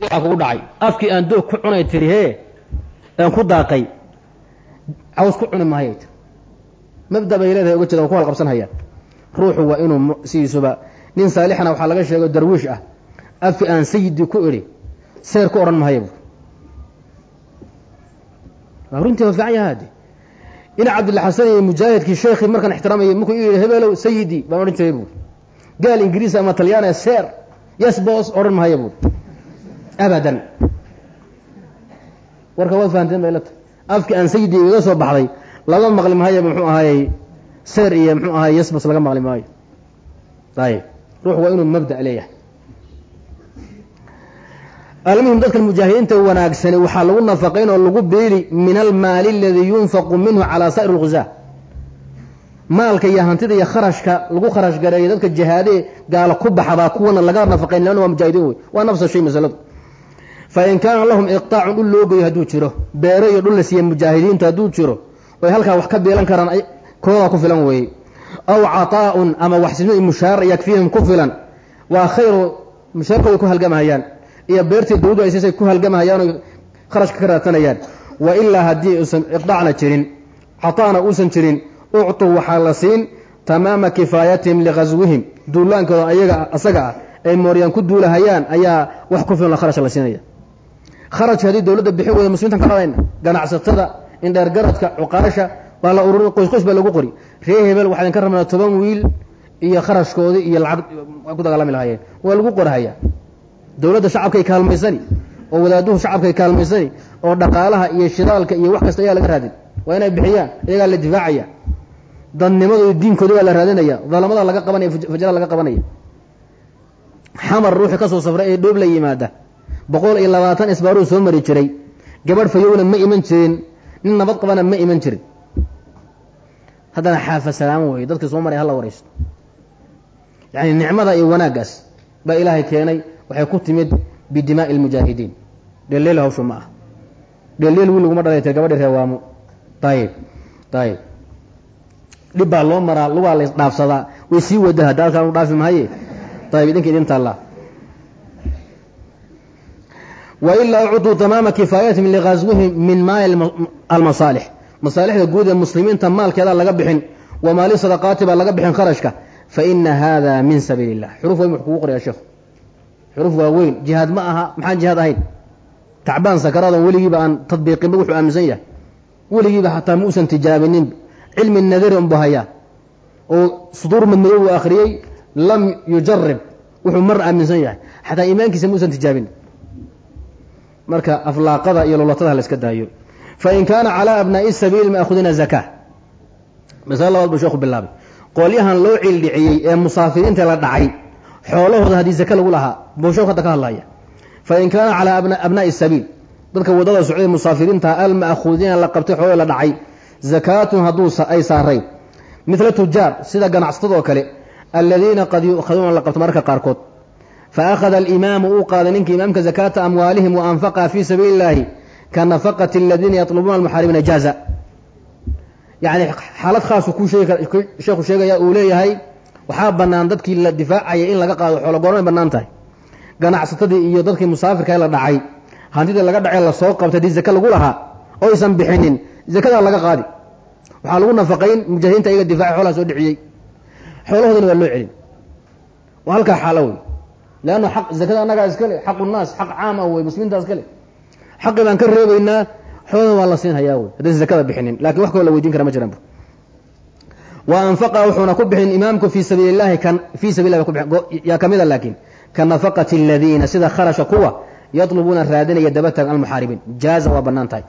waxaa kugu dhacay. Afkii aan doog ku cunay tiri hee aan ku daaqay caws ku cuni maayo tir mabda bay leedahay uga jeeda waa ku halqabsanhayaan ruuxu waa inuu sidiisuba nin saalixana waxaa laga sheego darwiish ah. Afkii aan sayidii ku idhi seer ku odhan mahayo waa runtii waa fiican yahaade ina cabdilla xasan iyo mujaahidkii sheekhii markaan ixtiraamayay markuu yidhi hebelow sayidii baan odhan jiray buuri gaal ingiriis ama talyaana seer yes bos odhan mahaya buuri abadan. Warka waad fahanteen bay la tahay. Afkii aan sayidii iga soo baxday laga maqli maayo muxuu ahaayey seer iyo muxuu ahaay yesbos laga maqli maayo ayib. Ruux waa inuu mabda leeyahay. Almuhim dadkan mujaahidiinta wanaagsani waxaa lagu nafaqayn oo lagu beeli min almaali aladii yunfaqu minhu calaa saa'ir اlghusaa maalka iyo hantida iyo kharashka lagu kharash gareeyo dadka jihaadee gaala ku baxdaa kuwana laga nafaqayn leanna waa mujaahidiin wey waa nafsa shay masaladu fain kaana lahum iqtaacun dhul loo geeyo hadduu jiro beero iyo dhul la siiya mujaahidiintu hadduu jiro oy halkaa wax ka beelan karaan kooda ku filan weeye aw caطaa'un ama waxsino iyo mushaar yakfiihim ku filan waa khayru mushaarkooday ku halgamahayaan iyo beertii dawladdu ay siisay ku halgamahayaan oy kharashka ka raadsanayaan wa ilaa haddii uusan iqdaacna jirin caطaana uusan jirin uctuu waxaa la siin tamaama kifaayatihim lighaswihim duulaankooda ayaga asaga ah ay mooryaan ku duulahayaan ayaa wax ku filan kharash la siinaya kharajka haddii dawladda bixi weyda muslimiintan ka dhadayna ganacsatada indheer garadka cuqaasha baa la ururin qoys baa lagu qori. Ree hebel waxaa idinka rabnaa toban wiil iyo kharashkoodii iyo lacag ku dagaalami lahaayeen. Waa lagu qorhayaa dawladda shacabkay kaalmaysani oo wadaaduhu shacabkay kaalmaysani oo dhaqaalaha iyo shidaalka iyo wax kasta ayaa laga raadin. Waa inay bixiyaan iyagaa la difaacaya. Dadnimada iyo diinkooda baa la raadinaya. Dalamada laga qabanaya fajrada laga qabanaya. Xamar ruuxii ka soo ee dhoob la yimaada boqol iyo labaatan isbaaruu soo mari jiray. Gabadh fayowna ma iman jirin nin nabad qabana ma iman jirin. Haddana xaafa salaamo weeye dadkii soo maray hala waraysto. Yacni nicmada iyo wanaaggaas baa ilaahay keenay waxay ku timid bidimaa'i almujaahidiin dheelleel hawshu ma ah. Dheelleel wiil laguma dhalay tir gabadhi reewaamo. Ayib ayib dhib baa loo maraa lugaa la isdhaafsadaa way sii wada hadda halkaan u dhaafi mahaye ayib idinka idin taallaa wailaa ucطuu tamaama kifaayatihim lighaswihim min maali almasaalix masaalixda guud ee muslimiinta maalkeeda laga bixin wa maali sadaqaati baa laga bixin kharashka faina hada min sabiili illah xuruf weyn wuxuu kugu qoraya sheekhu xuruf waa weyn jihaad ma aha maxaan jihaad ahayn tacbaan sakaraadon weligiiba aan tadbiiqinba wuxuu aaminsan yahay weligiiba xataa ma usan tijaabinin cilmi nadari unbu hayaa oo suduur madmadow uu akhriyey lam yujarib wuxuu mar aaminsan yahay xataa iimaankiisa ma tijaabin marka aflaaqada iyo lolatada la daayo. Fain kaana calaa abnaa'i sabiili maakhudina zaka masale labaad buu sheekhu bilaabay. Qolyahan loo cildhiciyey ee musaafiriinta la dhacay xoolahooda haddii zake lagu lahaa buu sheekhu hadda ka hadlaya fain kaana calaa abnaa'i sabiil dadka waddada socday musaafiriinta alma'khuudiina la qabtay xoolahooda la dhacay zakaatun hadduu ay saarayn. Midla tujaar sida ganacsatadoo kale aladiina qad yu'khaduuna la qabto mararka qaarkood faakhada alimaamu uu qaaday ninka imaamka zakaata amwaalihim wa anfaqaha fii sabiili illaahi ka nafaqati aladiina yatlubuuna almuxaaribiina jaaza yacni xaalad khaasu kuu sheekhu sheegaya uu leeyahay waxaa bannaan dadkii la difaacaya in laga qaado xoolo goormay bannaan tahay ganacsatadii iyo dadkii musaafirka la dhacay hantidii laga dhacay la soo qabtay haddii zake lagu lahaa oo aysan bixinin zakadaa laga qaadi waxaa lagu nafaqayn mujaahidiinta iyaga difaaci xoolaha soo dhiciyey xoolahoodana waa loo celin waa xaq zakada annagaa iskale xaqu naas xaq caam ah wey muslimiintaa iskale xaqi baan ka reebaynaa xoolada waa la siin hayaa wey haddaysan zakada bixinin laakiin wax kaloo la weydiin kara ma jiran wa wuxuuna ku bixin imaamku fii sabiili llahi kan fii sabil lah yaa kamida laakiin ka nafaqati aladiina sida kharasha kuwa yatlubuuna raadinaya dabataga almuxaaribiin jaaza waa bannaan tahay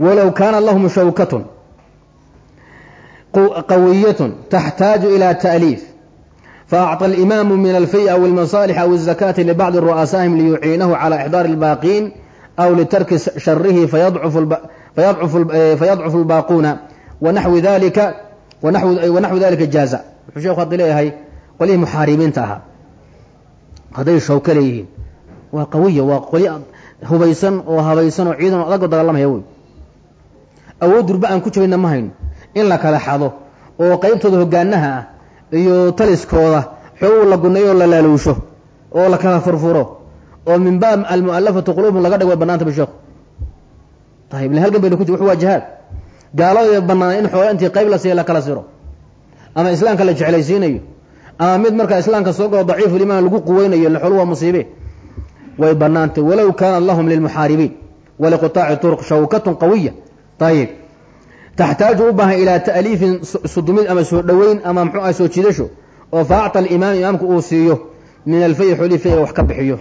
walow kaana lahum shawkatun qawiyatun taxtaaju ila ta'liif faacطى اlimaamu min alfay aw اlmasaalix aw الzakaati libacdi ru'asaahim liyuciinahu calى ixdaari اlbaaqiin aw litarki sharihi fayadcufu اlbaaquuna wanaxwi dalika wanaxwi dalika jaaza wuxuu sheekhu hadda leeyahay qolyihii muxaaribiinta ahaa hadday shawka leeyihiin waa qawiya waa qolyo hubaysan oo habaysan oo ciidan o adagoo dagaalamaya wey awood durba aan ku jabayna ma hayno in la kala xado oo qaybtooda hogaanaha ah iyo taliskooda xoog la guneeyo oo la laaluusho oo la kala furfuro oo min baab almu'alafatu quluubhum laga dhig way banaanta bisheekhu ayib le halgan baynu ku jir waa jihaad. Gaalada banaanay in xoola intii qayb la siiya la kala siro ama islaamka la jeclaysiinayo ama mid markaa islaamka soo galo daciifu limaan lagu quweynayo xoolu waa musiibe. Way banaantay walow kaanat lahum lilmuxaaribiin waliqutaaci turuq shawkatun qawiya ayib taxtaaju u baahan ilaa ta'liifin sudumid ama soo dhoweyn ama mxuu ah soo jiidasho oo faacta alimaam imaamku uu siiyo min alfay xoolii fayga wax ka bixiyo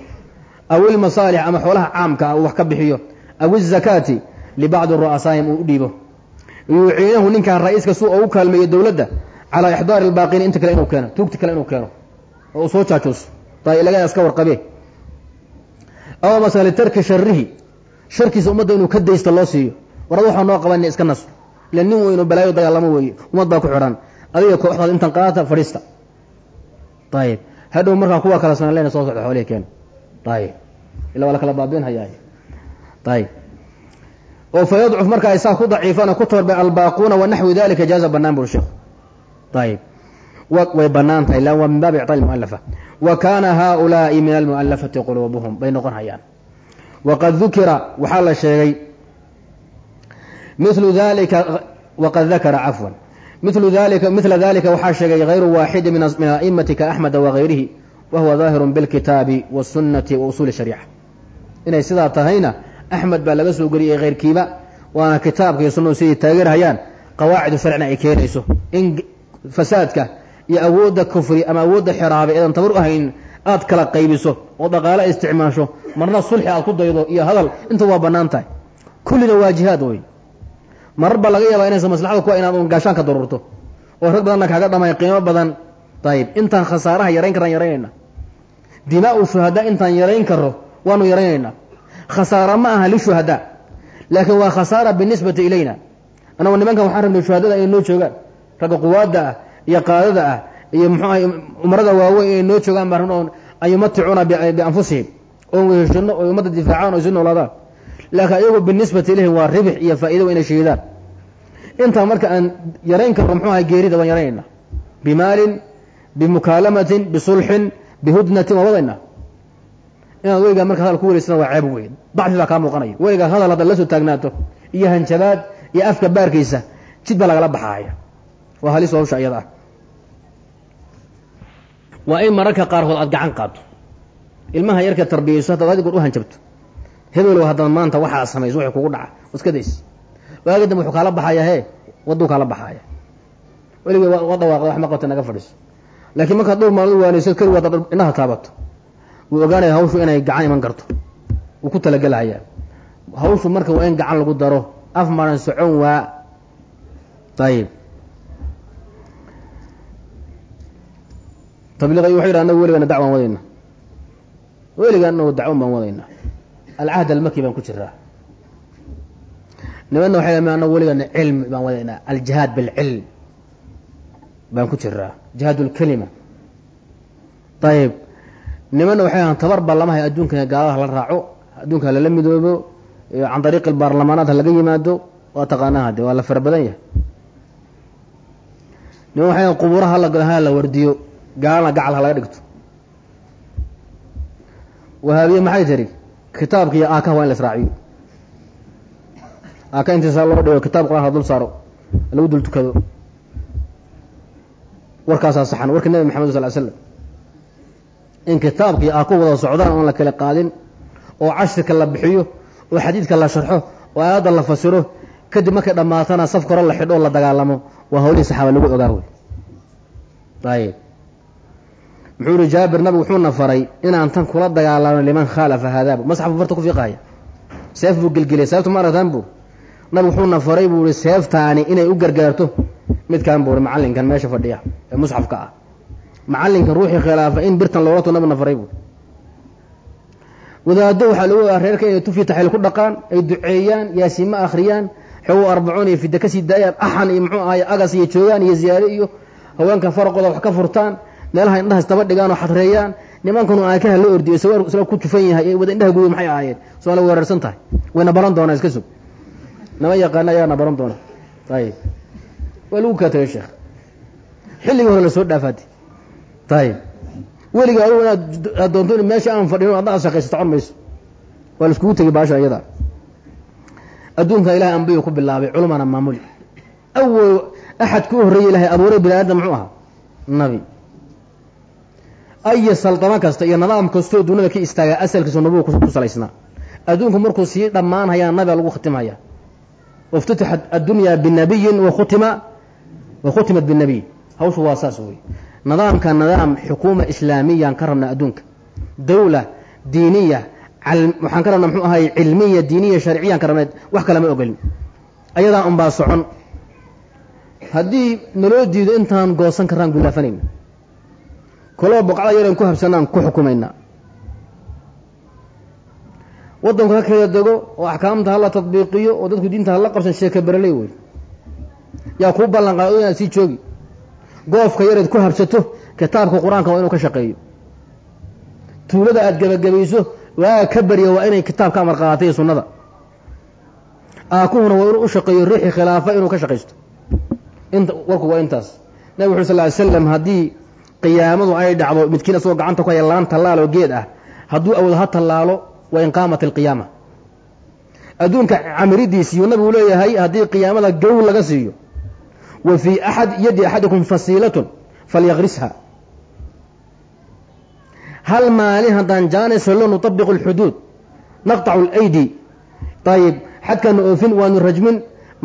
aw ilmasaalix ama xoolaha caamka ah uu wax ka bixiyo aw izakaati libacdi ru'asaahim uu u dhiibo yuuciinahu ninkan ra'iiska su oo u kaalmeeyo dowladda calaa ixdaari albaaqiin inta kale inuu keeno tuugti kale inuu keeno oo uu soo jaajuuso taa ilagaas ka warqabee aw masala litarki sharihi sharkiisa ila nin weynu balaayo dagaalamo weeye ummad baa ku xidhan. Adiga kooxdaad intan qaata fadhiista. Ayib hadhow markaan kuwa kala lena soo socda xoolihi keena ayib illa waa la kala baabiin hayaa ayib oo fa yadcuf marka ay saa ku daciifaan oo ku toorbe albaaquuna wa naxwi dalika jaaza banaan buri sheekhu ayib way bannaan tahay. Lan waa min baabi icطaa mualafa wa kana haulaai min almualafati quluubuhum. Bay noqon hayaan. Waqad dukira waxaa la sheegay milu dalika waqad dakara cafwan milu dalika mila dalika waxaa sheegay hayru waaxidi min aimati kaaxmeda wagayrihi wa huwa daahiru bilkitaabi wاsunati wa usuuli shariica. Inay sidaa tahayna axmed baa laga soo geliyay keyrkiiba waana kitaabka iyo sunadu siday taageerhayaan qawaacidu sharcina ay keenayso. In fasaadka iyo awoodda kufri ama awoodda xiraabe eedan tabar u hayn aad kala qaybiso oo dhaqaale isticmaasho marna sulxi aad ku daydo iyo hadal inta waa bannaan tahay. Kullina waa jihaad wey marar baa laga yaabaa inaysan maslaxada kuwa inaad un gaashaan ka daruurto oo rag badanna kaaga dhamay qiimo badan. Ayib intaan khasaaraha yarayn karaan yaraynayna dimaa-u shuhadaa intaan yarayn karo waanu yaraynaynaa. Khasaara ma aha lishuhadaa laakiin waa khasaara binisbati ilayna. Annagu nimankan waxaan rabnay shuhadada inay noo joogaan. Ragga quwaadda ah iyo qaadada ah iyo muxuu ahay umarada waaweyn inay noo joogaan baan an yumaticuuna bianfusihim oon weheshano oy ummadda difaacaan o isu noolaadaan laakiin ayagu binisbati ilayhim waa ribix iyo faa'ido inay shahiidaan intaa marka aan yarayn karno muxuu ahay geerida waan yaraynayna bimaalin bimukaalamatin bisulxin bihudnatin waa wadayna inaad weligaa marka hadal ku weleysana waa ceeb weyn. Dacfi baa kaa muuqanaya. Weligaa hadal haddaad la soo taagnaato iyo hanjabaad iyo afka baarkiisa jid baa lagala baxaaya. Waa halis hawsha iyada ah. Waa in mararka qaarkood aad gacan qaadto ilmaha yarka tarbiyayso haddaad adigood u hanjabto hebelow haddaad maanta waxaa samayso waxay kugu dhaca. Iska days. Waagi dambe wuxuu kaala baxaya hee? Wadduu kaala baxaaya weligay wa dhawaaqda wax ma qabta naga fadhiiso laakiin markaad dhowr maalmood waanayso keligu haddaad indhaha taabato. Wuu ogaanaya hawshu inay gacan iman karto. Wuu ku talagelahayaa hawshu marka waa in gacan lagu daro. Af maran socon waa. Ayib tabliiqay wuxuu yidhi anagu weligaana dacwaan wadayna. Weligaa anagu dacwan baan wadayna alcahd almaki baan ku jiraa nimanna waxay m anagu weligaana cilmi baan wadaynaa aljihaad bilcilm baan ku jiraa jihaad lkelima ayib nimanna waxay ahaan tabar lama hay adduunka gaalada la raaco adduunka lala midoobo can dariiqi baarlamaanaad ha yimaado waa taqaanaa hade waa la fara badan yahay niman waxay ahan qubuuraha hala galo ha la wardiyo gaalana gacal ha dhigto wahaabiye maxay tiri kitaabka iyo aakaha waa in la israaciyo. Aaka intiisa loo dhigo kitaab qur'aan ha dul saaro lagu dul tukado. Warkaasaa saxan warka nebi maxamed sal l slam in kitaabka iyo aaka wada socdaan oon la kala qaadin oo cashirka la bixiyo oo xadiidka la sharxo oo aayadda la fasiro kadib markay dhammaatana safka hore la xidho oo la dagaalamo waa hawlihii saxaaba lagu ogaa wey ayib muxuu yihi jaabir nabigu wuxuuna faray inaan tan kula dagaalamo liman khaalafa haadaabu. Masxafu farta ku fiiqaaya seef buu gelgeliyay seefta ma aragtaan buu? Nabigu wuxuuna faray buu yihi seeftaani inay u gargaarto. Midkaan buu ihi macallinkan meesha fadhiya ee musxafka ah. Macallinkan ruuxii khilaafa in birtan loola to nabiguna faray buu wadaado waxaa lagu ogaa reerka inay tufi taxil ku dhaqaan ay duceeyaan yaasiima akhriyaan xogow arbacuun iyo fida ka sii daayaan axan iyo muxuu ahaay agas iyo joogaan iyo ziyaare iyo haweenka faraqooda wax ka furtaan meelaha indhaha istaba dhigaan oo xadreeyaan nimankanu aakaha la ordiyo isla ku jufan yahay wada indhaha guuyo maxay ahaayeen? Soo la weerarsan tahay. Wayna baran doonaa iska sug. Nama yaqaana ayaana baran doona ayib waa lagu kaa tagay sheekh. Xilligii hore la soo dhaafaati ayib weliga adugu inaad doonto meesha aan fadhino adna aad shaqayso mayso. Waa la iskugu tegay baasha iyada. Adduunka ilahay ambiyu ku bilaabay culumana maamuli. Awal axad ku horreeyey ilahay abuuray bini aadam muxuu ahaa? Nabi aya saldamo kasta iyo nidaam kastoo duniyada ka istaagaa asalkiisu nabigu ku salaysnaa adduunku markuu sii dhammaanhayaa nabiga lagu khatimhaya waftutixat addunya binabiyin wakhutima wa khutimat hawshu waa saas wey nidaamka nidaam xukuuma islaamiyaan ka rabnaa adduunka dawla diiniya waxaan ka rabnaa muxuu ahay cilmiya diiniya sharciyaan ka rabnaa wax kale ma ogolin ayadaa unbaa socon haddii naloo diido intaan goosan karaan gulaafanayna koloo boqcada yaran ku habsanaan ku xukumaynaa waddanku ha kala dego oo axkaamta hala tadbiiqiyo oo dadku diinta hala qabsan sheeka beraley wey yaa kuu ballan qaado inaad sii joogi. Goofka yareed ku habsato kitaabka qur'aanka waa inuu ka shaqeeyo. Tuulada aad gebagabayso waaga ka barya waa inay kitaabka amar qaatay iyo sunnada. Aakuhuna waa inuu u shaqeeyo riixi khilaafa inuu ka shaqaysto inta warku waa intaas. Nabig wuxu sal ly slam haddii qiyaamadu ay dhacdo midkiin asagoo gacanta ku haya laan tallaalo geed ah hadduu awoodo ha tallaalo wa in qaamat alqiyaama adduunka camiridiisiyuu nabigu leeyahay haddii qiyaamada gow laga siiyo wa fii axad yadi axadikum fasiilatun falyaqrisha hal maalin haddaan jaanis hello nutabiqu alxuduud naqtacu alaydi. Ayib xadkaanu oofin waanu rajmin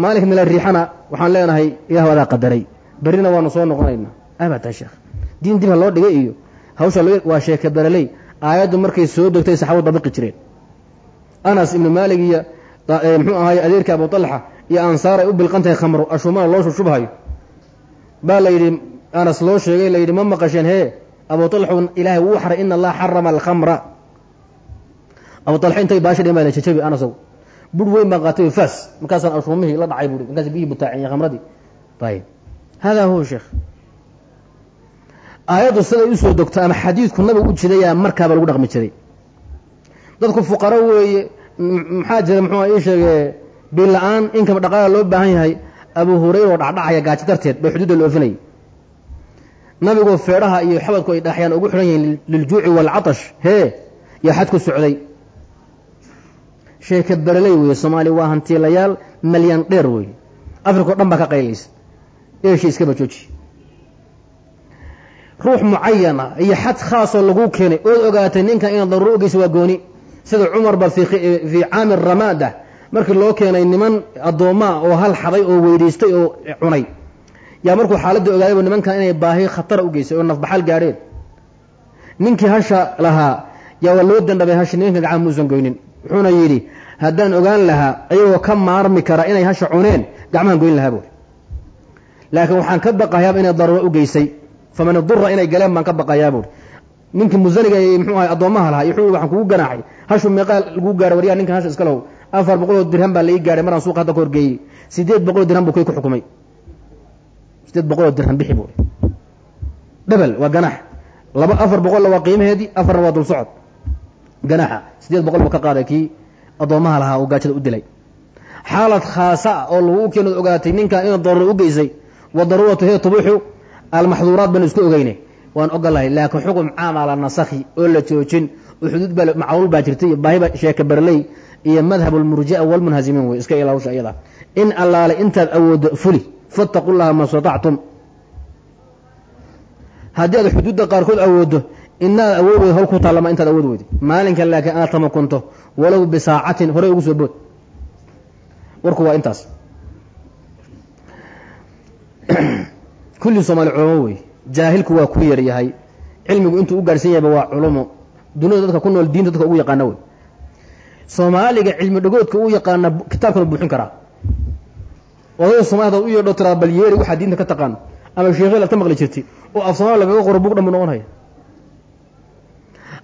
maalinka nala riixana waxaan leenahay ilah adaa qadaray. Berrina waanu soo noqonaynaa. Abadan sheekh diin dib loo dhigay iyo hawsha waa sheeke beraley aayaddu markay soo degtay saxaabadu dabiqi jireen anas ibnu maalig iyo muxuu ahaay adeerka abu talxa iyo ansaar ay u bilqan tahay khamro ashumana loo shushubhayo baa la yidhi anas loo sheegay la yidhi ma maqasheen hee abu talxun ilaahay wuu xaray ina allaha xarama alkhamra. Abu talxa intay baasha dhiman la jajabi anasow bur weyn baan qaatay faas markaasaan ashumihii la dhacay buui markaas biyihii butaacin khamradii. Ayib hada huwa sheekh aayaddu siday u soo dogto ama xadiidku nabigu u jidayaa markaaba lagu dhaqmi jiray. Dadku fuqaro weeye maxaa jira muxuu ii sheege biil la'aan inkama dhaqaala loo baahan yahay abu hurayra oo dhacdhacaya gaajo darteed bay xuduudda la oofinayay nabigoo feedhaha iyo xabadku ay dhaxyaan ugu xidhan yihiin liljuuci waalcatash hee yaa xad ku socday. Sheeka bereley weeye soomaaliya waa hantiilayaal malyan dheer weeye. Afrika o dhan baa ka qaylaysa. Eeshi iskaba jooji ruux mucayana iyo xad khaasoo laguu keenay. Ood ogaatay ninkan inaad daruuro ogeysa waa gooni. Sida cumarba fii caami ramaada. Markii loo keenay niman addoommaa oo hal xaday oo weydaystay oo cunay. Yaa markuu xaaladda ogaadayba nimankan inay baahi khatara u geysay oo nafbaxal gaadheen. Ninkii hasha lahaa yaa waa loo dandhabay hashi nimanka gacan muusan goynin. Wuxuuna yidhi haddaan ogaan lahaa ayagoo ka maarmi kara inay hasha cuneen gacmahan goyn lahaa buuri laakiin waxaan ka baqayaaba inay daruuro u geysay faman idura inay galeen baan ka baqayaa buuri ninkii musaniga mxuu ahay addoommaha lahaa wuxuu waxaan kugu ganaaxay hashu meeqaa lagu gaadhay waryaa ninkan hasha iska afar boqoloo dirham baa laii gaadhay maraan suuqa hadda ka horgeeyey. Sideed boqoloo dirham buu kay ku xukumay. Sideed boqoloo dirham bixi buuri dhebel waa ganaax. Laba afar boqolla waa qiimaheedii afarna waa dul ganaaxa. Sideed boqol buu ka qaaday kii addoommaha lahaa oo gaajada u dilay. Xaalad khaasa oo lagu keenood ogaatay ninkan inuu daruuro u geysay. Wa daruuratu hiya tubuuxu almaxduuraat baan isku ogeyne waan ogolahay laakiin xukum caama la nasakhi oo la joojin oo xuduud baa macluul baa jirtay iyo baahiba sheeka berley iyo madhab almurjia walmunhazimiin wey iska ilaawsha iyada. In allaale intaad awooddo fuli fattaqu llaha ma statactum haddii aad xuduudda qaarkood awooddo inaad awood weyd hol ku intaad awood weydo maalinka laakiin aad tamakunto walow bisaacatin horey ugu soo bood. Warku waa intaas kulli soomaali culamo wey. Jaahilku waa ku yar yahay. Cilmigu intuu u gaarhsan yahayba waa culumo duniyada dadka ku nool diinta dadka ugu yaqaana wey. Soomaaliga cilmi dhagoodka u yaqaana kitaabkana buuxin karaa. Odayda soomaalida u yeedho tiraa bal waxaa diinta ka taqaano ama sheekheel aad ka maqli jirtay oo af soomaali lagaga qoro bug dhan buu noqon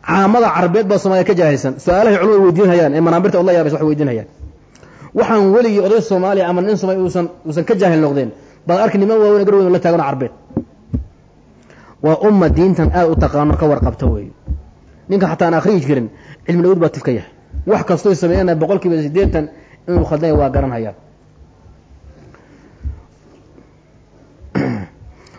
caamada carabeed baa soomaliya ka jaahilsan su'aalahay culum ay weydiin hayaan ee manaabirta od la yaabaysa wax weydiin hayaan waxaan weligii oday soomaaliya ama nin soomaliya uusan uusan ka jaahil noqdeen baad arki niman waaweyn gar weyn la taagano carbeed. Waa umma diintan aad u taqaano ka warqabta weeye ninka xataa aan akhriji jirin cilmi dhagood baa tifka yahay. Wax kastoy sameeyana boqol kiiba siddeetan inuu khaldanya waa garan hayaa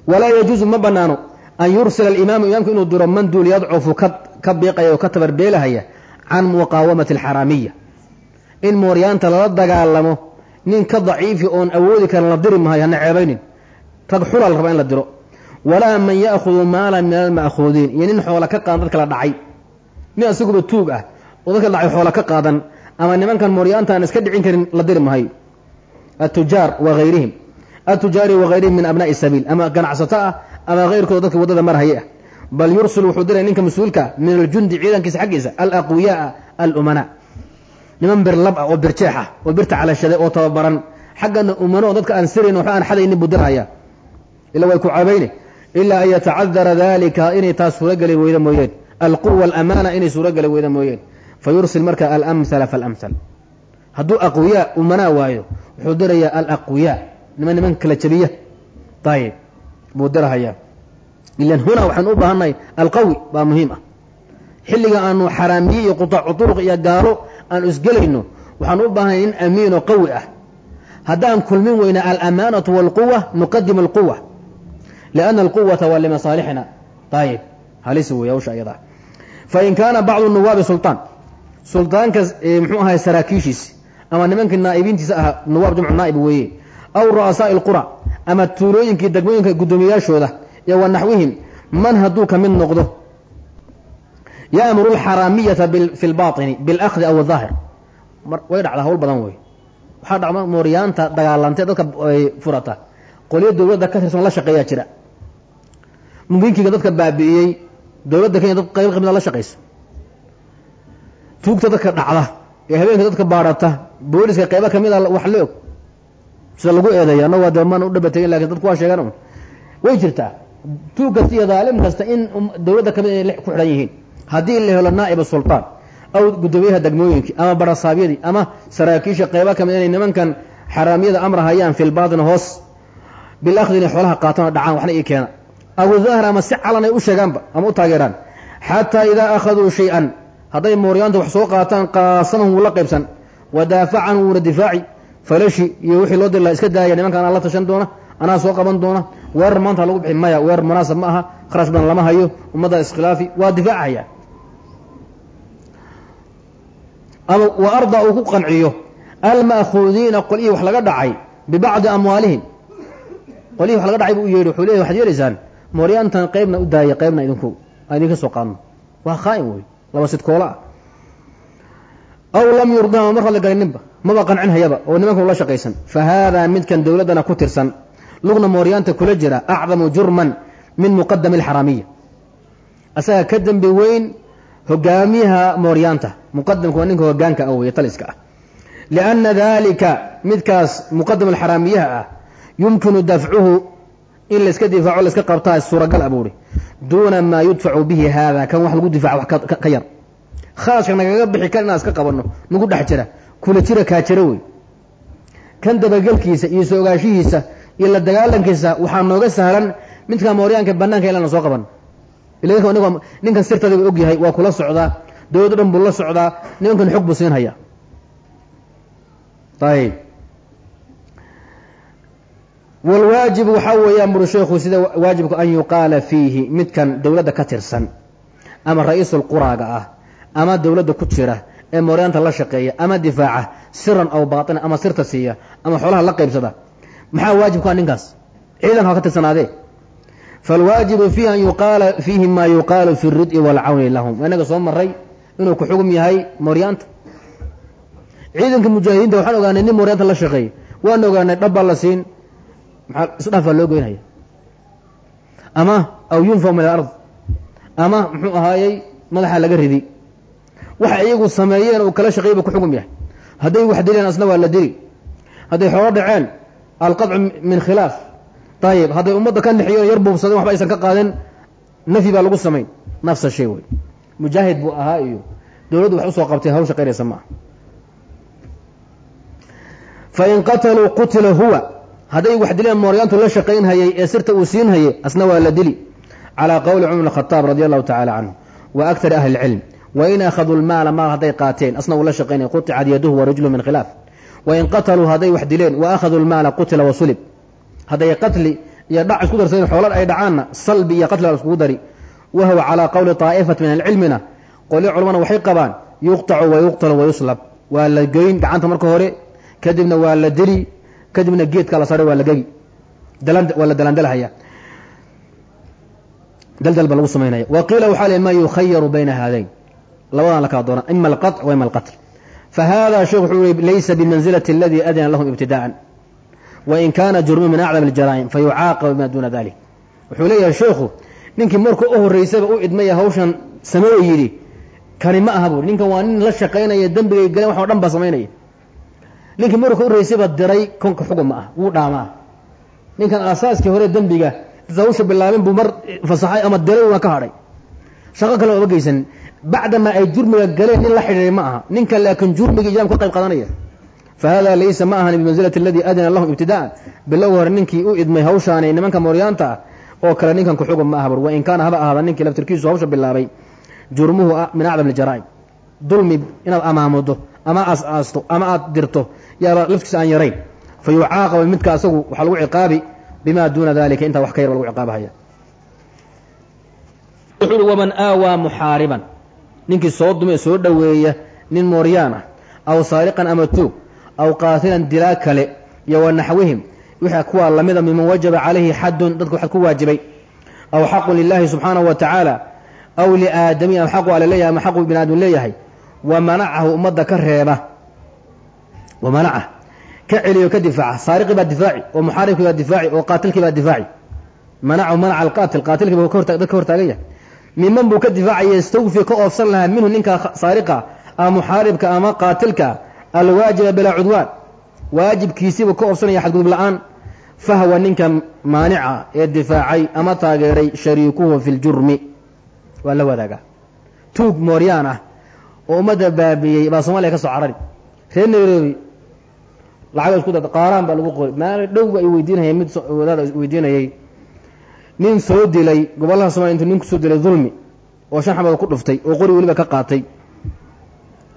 walaa yajuusu ma banaano an yursila alimaamu imaamku inuu diro man duul yadcufu ka biiqaya oo ka tabarbeelahaya can muqaawamati alxaraamiya in mooryaanta lala dagaalamo nin ka daciifi oon awoodi karan la diri mahayo hana ceebaynin. Rag xula la rabaa in la diro. Walaa man ya'khudu maalan min alma'khuudiin iyo nin xoola ka qaadan dadka la dhacay. Nin asiguba tuug ah. Oo dadka dhacay xoola ka qaadan. Ama nimankan mooryaanta aan iska dhicin karin la diri mahayo atujaar wa hayrihim atujaari wahayrihim min abnaa'i sabiil. Ama ganacsato ah ama hayrkooda dadka waddada marhaye ah. Bal yursil wuxuu diray ninka mas'uulka min aljundi ciidankiisa xaggiisa alaqwiyaaa alumanaa niman birlab ah oo birjeex ah oo birta calashaday oo tababaran. Xaggana umano oo dadka aan sirayn waxba aan xadaynin buu dirhaya way ku cabayne ilaa an yatacadara dalika inay taas suurogeli weyda mooyeen. Alquwa alamaana inay suurogeli weyda mooyeen. Fa marka alamhala faalamhal hadduu aqwiyaa umanaa waayo wuxuu dirayaa alaqwiyaa. Niman niman kala jabiya ayib buu dirhayaa ilan huna waxaan u baahannahay alqawi baa muhiim ah. Xilliga aanu xaraamiye iyo qutaacu turuq iyo gaalo aanu isgelayno waxaan u baahanay nin amiinoo qawi ah. Haddaan kulmin weyna alamaanatu walquwa nuqadimu alquwa lianna alquwata waa limasaalixina. Ayib halis wey hawsha ayada. Fain kaana bacdu nuwaabi sulطaan suldaanka muxuu ahay saraakiishiisi ama nimankii naa'ibiintiisa ahaa nuwaab jamcu naa'ib weeye. Aw ru'asaa'i alqura ama tuulooyinkii degmooyinka guddoomiyayaashooda iyo wa naxwihim man hadduu ka mid noqdo yamuru alxaraamiyata fi lbaini bilahdi aw aahir way dhacdaa hawl badan wey waxaa dhacda mooryaanta dagaalantee dadka furata. Qolyo dowladda ka tirsan la shaqeeyaa jira. Muminkiga dadka baabi'iyey dowladda kenya dad qayb qamida ah la shaqaysa tuugta dadka dhacda ee habeenka dadka baadhata booliska qaybo ka mid ah wax la og. Sida lagu eedeeyo annagoo de maan u dhabategin laakiin dadku waa sheegaan way jirtaa. Tuugkasta iyo daalim kasta in um-, dowladda ka mid inay ah ku xidhan yihiin haddii la helo naa'ib sulطaan aw guddoomiyaha degmooyinkii ama barasaabyadii ama saraakiisha qayba ka mid inay nimankan xaraamiyada amra hayaan fi lbaatin hoos bilakdi inay xoolaha qaataan oo dhacaan waxna ii keena. Aw daahir ama si calan ay u sheegaanba ama u taageeraan. Xataa idaa akhaduu shay-an hadday mooryaanta wax soo qaataan qaasamahum wuu la qaybsan wadaafacan wuuna difaaci falashi iyo wixii loo diri laha iska daaya nimanka anaa la tashan doona anaa soo qaban doona. Weerar maanta lagu bixi maya weerar munaasab ma aha kharash badan lama hayo ummadda iskhilaafi waa difaacaya ama wa arda uu ku qanciyo alma'khuudiina qolyihii wax laga dhacay bibacdi amwaalihim qolyihii wax laga dhacay buu u yeedhi wuxuu leeyahy waxad yeelaysaan mooryaantan qaybna u daaya qaybna idinku idinka soo qaadno waa khaa'in wey laba sidkoola ah aw lam yurdama markaad la galininba maba qancin hayaba oo nimankan ula shaqaysan fa haadaa midkan dowladdana ku tirsan lugna mooryaanta kula jira acdamu jurman min muqadami alxaraamiya asaga ka dembi weyn hogaamiyaha mooryaanta muqadamka waa ninka hogaanka ah weye taliska ah. Lianna dalika midkaas muqadam alxaraamiyaha ah yumkinu dafcuhu in layska difaaco layska qabtaa suuragal a buuhi duuna maa yudfacu bihi haada kan wax lagu difaaco wax ka yar. Kharashka nagaga bixi kar inaan iska qabanno nagu dhex jira kula jira kaa jira wey. Kan dabagelkiisa iyo soo ogaashihiisa iyo la dagaalankiisa waxaa nooga sahlan midka mooryaanka banaanka ilana soo qaban ninkan sirtadi ba og yahay waa kula socdaa dowladdo dhan buu la socdaa nimankan xog buu siin haya ayib wlwaajibu waxaa weeyaan buri sheekhu sida waajibku an yuqaala fiihi midkan dowladda ka tirsan ama ra'iisul quraaga ah ama dowladda ku jira ee mooryaanta la shaqeeya ama difaaca siran aw baaina ama sirta siiya ama xoolaha la qaybsada. Maxaa waajibku a ninkaas? Ciidanka ka tirsanaadee falwaajibu fiihi an yuqaala fiihi maa yuqaalu fi rid'i waalcawni lahum inaga soo maray inuu ku xugum yahay mooryaanta ciidanka mujaahidiinta waxaan ogaanay nin mooryaanta la shaqeeya waan ogaanay dhabbaa la siin maxaa isdhaafaa loo geynaya ama aw yunfaw min alard ama muxuu ahaayey madaxa laga ridi waxa iyagu sameeyeen oo kala shaqeeyay buu ku xugum yahay hadday wax dileen asna waa la dili hadday xoolo dhaceen alqadcu min khilaaf ayib hadday ummadda ka nexiyeen yar buubsadeen waxba aysan ka qaadeen nafyi baa lagu samayn nafsa shay wey mujaahid buu ahaa iyo dowladdu wax u soo qabtay hawl shaqaynaysa ma aha fain qataluu qutila huwa hadday wax dileen mooryaantu la shaqayn hayay ee sirta uu siin hayay asna waa la dili calaa qowli cumar khataab radi allahu tacala canhu wa akari ahli اlcilm wain akhaduu lmaala maal hadday qaateen asna uu la shaqaynaya quطicad yaduhu wa rajlu min khilaaf wain qataluu hadday wax dileen wa akhaduu lmaala qutila wasulib hadday qatli iyo dhac isku darsayn xoolan ay dhacaanna salbi iyo qatli iskugu dari. Wa huwa calaa qowli taa'ifati min alcilmina qolyo culamana waxay qabaan yuqtacu wa yuqtalu wa yuslab. Waa la goyn gacanta marka hore kadibna waa la deli kadibna geedka la sare waa la gegi waa la dalandalhaya daldal ba lagu samaynaya wa waxaa li ma yukhayaru bayna haadayn. Labadan la kala doona ima alqaطc wa ima alqatl. Fahada sheekh wuxuu laysa bimanzilati aladi adina lahum ibtidaan wain kana jurmu min acdam اljaraa'im fayucaaqabu bima duna dalik wuxuu leeyahay sheekhu ninkii markuu u horeysaba u idmaya hawshan sameeyo yidhi kani ma aha bu ninkan waa nin la shaqaynaya dembigay galeen wax o dhan baa samaynaya ninkii markuu u horeysayba diray konka xugum ma ah wuu dhaamaa ninkan aasaaskii hore dembiga hawsha bilaabin buu mar fasaxay ama diray una ka hadhay shaqo kale ooma geysanin bacdamaa ay jurmiga galeen nin la xidhiiray ma aha ninkan laakiin jurmigii ijraam ka qayb qaadanaya fa hada laysa ma ahan bimansilati aladii adina lahum ibtidaan bilow hore ninkii u idmay hawshaani nimanka mooryaanta ah oo kale ninkan kuxugum ma aha bur wain kaana haba ahaada ninkii laftirkiisu hawsha bilaabay jurmuhu min acdam ljaraa'im dulmi inaad amaamudo ama as-aasto ama aad dirto yaaba laftiisa aan yarayn fa yucaaqaba midka asagu waxaa lagu ciqaabi bima duuna dalika intaa wax ka yar ba lagu ciqaabahaya wuxu uhi waman aawaa muxaariban ninkii soo dume soo dhoweeya nin mooryaan ah aw saariqan ama tuug aw qaatilan dilaa kale iyo wa naxwihim wixii kuwaa lamida miman wajaba calayhi xadun dadku xad ku waajibay. Aw xaqun lilahi subxaanahu wa tacaala aw liaadamiin ama xaqu ale leeyahay ama xaqu bini aadam leeyahay. Wa manacahu ummadda ka reeba. Wa manacah ka celiyo ka difaaca. Saariqii baa difaaci oo muxaaribkii baa difaaci oo qaatilkii baa difaaci. Manacahu manaca alqaatil qaatilkii buu dad alwaajiba bilaa cudwaan. Waajibkiisiibuu ka oofsanaya xadgudub la'aan. Fahwa ninka maanica ee difaacay ama taageeray shariikuhu fi ljurmi waa la wadaagaa. Tuug mooryaan ah oo ummadda baabiyey baa soomaliya ka soo carari reer nairobi lacag isku dad qaaraan baa lagu qori maali dhow ay weydiinayay mid wadaad weydiinayay. Nin soo dilay gobollaha somalia intuu nin ku soo dilay dulmi oo shan xabadood ku dhuftay oo qori weliba ka qaatay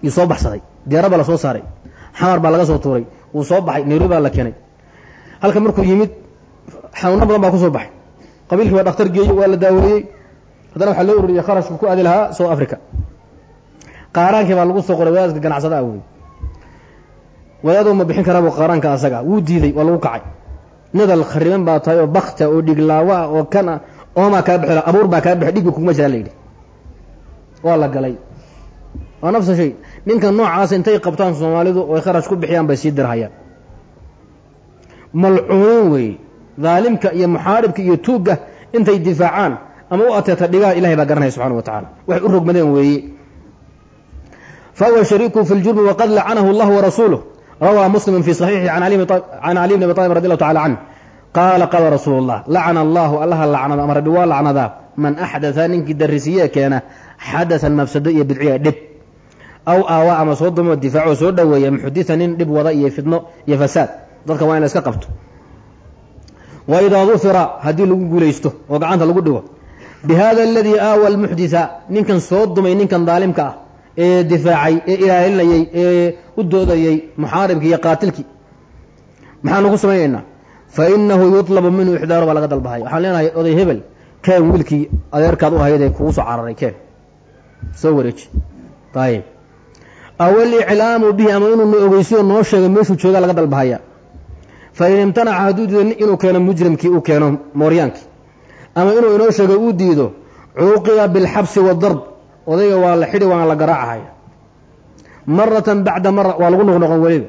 soo baxsaday. Diyaara baa la soo saaray. Xamar baa laga soo tuuray. Wuu soo baxay. Nairobi baa la keenay. Halka markuu yimid xanuuno badan baa ku soo baxay. Qabiilkii baa dhaktar geeyey waa la daaweeyey. Haddana waxaa loo ururiyay kharashku ku aadi lahaa south africa qaaraankii baa lagu soo qoray wadaadka ganacsada ah wey ma bixin karaabuu qaaraanka asaga. Wuu diiday waa lagu kacay. Nadal khariban baa tahay oo bakta oo dhiglaawa ah oo kana oomaa kaa bixi abuur baa kaa bixi dhigba kuguma jiraa layidhi waa la galay waa nafsa shay. Ninkan noocaas intay qabtaan soomaalidu oy kharash ku bixiyaan bay sii dirhayaan. Malcuun weeye daalimka iyo muxaaribka iyo tuugga intay difaacaan ama u ateeta dhigaa ilahay baa garanaya subxana wa tacala waxay u rogmadeen weeye fahuwa shariiku fi ljurmi waqad lacanahu llah warasuuluh rawaa muslim fi saxiixi can cali bn abi talib radi allahu tacala canh qaala qaala rasuulu llah lacana allahu allaha lacnada ama rabbi waa lacnadaa man axdatha ninkii darrisiye keena xadaan mafsado iyo bidciya dhib aw aawaa ama soo dumo difaaco soo dhoweeya muxditha nin dhib wada iyo fidno iyo fasaad. Dadka waa in la iska qabto. Wa idaa dufira haddii lagu guulaysto oo gacanta lagu dhigo bi hada aladii aawa almuxditha ninkan soo dumay ninkan daalimka ah ee difaacay ee ilaalinayey ee u doodayey muxaaribkii iyo qaatilkii. Maxaanu ku samaynaynaa. Fa inahu yutlabu minhu ixdaaru baa laga dalbahaya. Waxaan leenahay oday hebel keen wiilkii adeerkaad u ahayd ee kugu cararay keen. Soo wareeji. Ayib aw aliclaamu bihi ama inuu na ogeysiyo noo sheego meeshuu joogaa laga dalbahaya fa in imtanaca hadduu diido inuu keeno mujrimkii uu keeno mooryaankii ama inuu inoo sheego uu diido cuuqiba bilxabsi wadarb odayga waa la xidhi waana la garaacahaya maratan bacda mara waa lagu noqnoqon weliba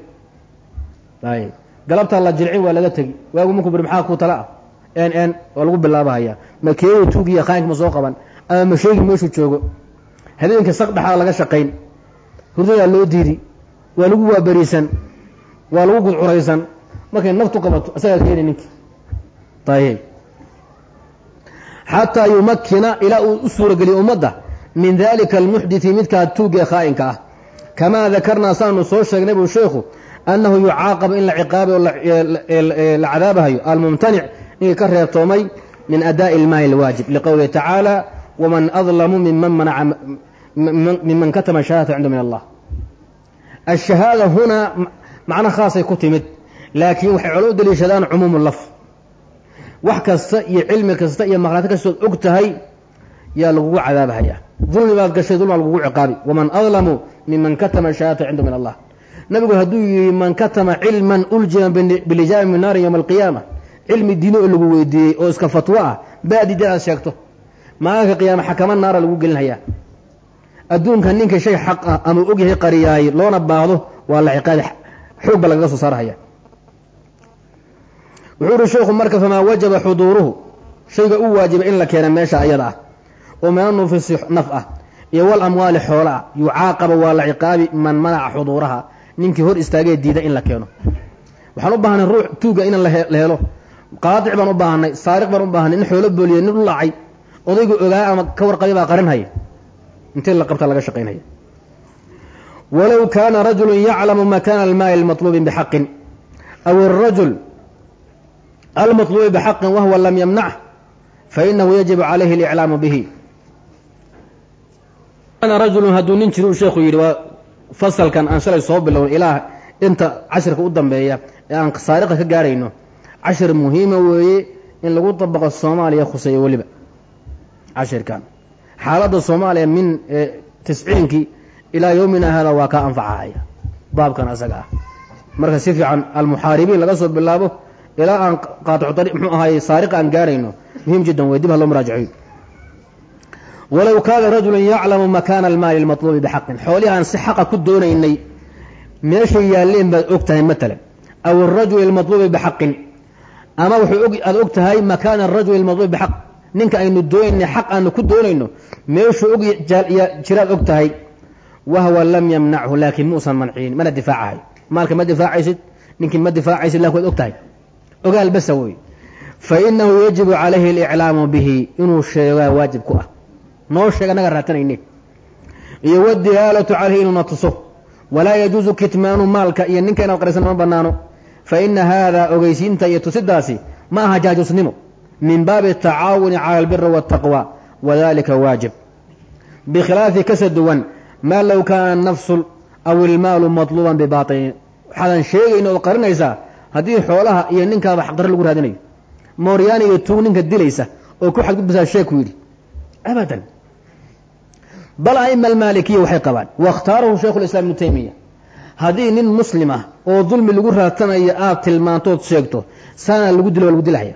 galabtaa la jilcin waa laga tegi waagu markuu buri maxaa kuu tala ah en en waa lagu bilaabahaya ma keeyo tuugiya qaanki ma soo qaban ama ma sheegi meeshuu joogo habeenka saq dhexaa laga shaqayn hurdadaa loo diidi waa lagu waaberiisan waa lagu gudcuraysan markay naftu qabato isagaa keeni ninki ayb xataa yumakina ilaa uu u suurageliyo ummadda min dalika almuxditi midkaa tuuga ee khaa'inka ah. Kamaa dakarnaa saanu soo sheegnay buu sheekhu annahu yucaaqabu in la ciqaabay oo la cadaabahayo. Almumtanic ninkii ka reebtoomay min adaa'i ilmaali alwaajib liqowlihi tacaala waman adlamu miman manaca katama shahaadata cinda min allah ashahaada hunaa macno khaasay ku timid laakiin waxay colo daliishadaan cumuumu lafd wax kasta iyo cilmi kasta iyo maqlaati kastood og tahay yaa lagugu cadaabahaya dulmi baad gashay dulmaa lagugu ciqaabi waman adlamu miman katama shahaadata cindu min allah nabigu hadduu yihi man katama cilman uljima bilijaami min naari yowma alqiyaama cilmi diino oo lagu weydiiyey oo iska fatwo ah baadida aad sheegto maalinka qiyaama xakama naara lagu gelinhayaa adduunka ninka shay xaq ah ama ogyahay qariyaay loona baahdo waa la xoog ba lagaga soo saarhaya wuxuu uhi sheekhu marka famaa wajaba xuduuruhu? Shayga u waajiba in la keena meesha ayada ah. Oo mina nufisi naf ah iyo wal amwaali xoola ah yucaaqaba waa la ciqaabi man manaca xuduuraha. Ninkii hor istaagee diida in la keeno. Waxaan u baahanay ruux tuuga in la helo. Qaadic baan u baahanay saariq baan u baahanay in xoolo booliyay nin u lacay odaygu ogaa ama ka warqabay baa qarinhaya intee la qabta laga shaqaynaya? Walow kaana rajulu yaclamu makaana almaali almatluubi bixaqin aw arajul almatluubi bixaqin wahuwa lam yamnac fainahu yajibu calayhi aliclaamu bihi. Kaana rajulun hadduu nin jiri uu sheekhu yidhi waa fasalkan aan shalay soo bilown ilaa inta cashirka u dambeeya ee aan saariqa ka gaarayno cashir muhiima weeye in lagu dabaqo soomaaliya khuseeyo weliba. Cashirkan xaaladda soomaaliya min tisciinkii ilaa yowmina hada waa kaa anfacahaya baabkan asaga ah. Marka si fiican almuxaaribiin laga soo bilaabo ilaa aan qaaticu ari mxuu ahaay saariqa aan gaarayno muhiim jiddan wey dib ha loo muraajaciyo walow kaana rajulun yaclamu makaana almaali almatluubi bixaqin xoolihii aan si xaqa ku doonaynay meeshay yaalleen baad og tahay matalan aw arajuli almatluubi bixaqin ama wuxuu aada og tahay makaana arajuli almatluubi bixaq ninka aynu doonaynay xaq aanu ku doonayno meeshuu og jiraad og tahay wahwa lam yamnachu laakiin muusan manciin mana difaacahay. Maalka ma difaacaysid ninkii ma difaacaysid laakiin waad og tahay. Ogaal basa wey fa inahu yajibu calayhi aliclaamu bihi inuu sheegaa waajib ku ah. Noo sheega naga raatanayne iyo wadilaalatu calayhi inuuna tuso. Walaa yajuusu kitmaanu maalka iyo ninka inaad qaraysan ma banaano fa ina haada ogeysiinta iyo tusidaasi ma aha jaajusnimo min baabi atacaawuni cala albiri waataqwa wadalika waajib. Bikhilaafi kasa duwan maa low kaana nafsu aw ilmaalu matluuban bibaatinin waxaadan sheegayna ood qarinaysaa haddii xoolaha iyo ninkaaba xaqdaro lagu raadinayo mooryaani iyo tuug ninka dilaysa oo ku xadgudbaysaa sheeku yidhi abadan bal aima almaalikiya waxay qabaan. Waاkhtaarahu shaykhu lislam ibnu taymiya haddii nin muslim ah oo dulmi lagu raadsanaya aad tilmaantood sheegto saana lagu dilo lagu dilahaya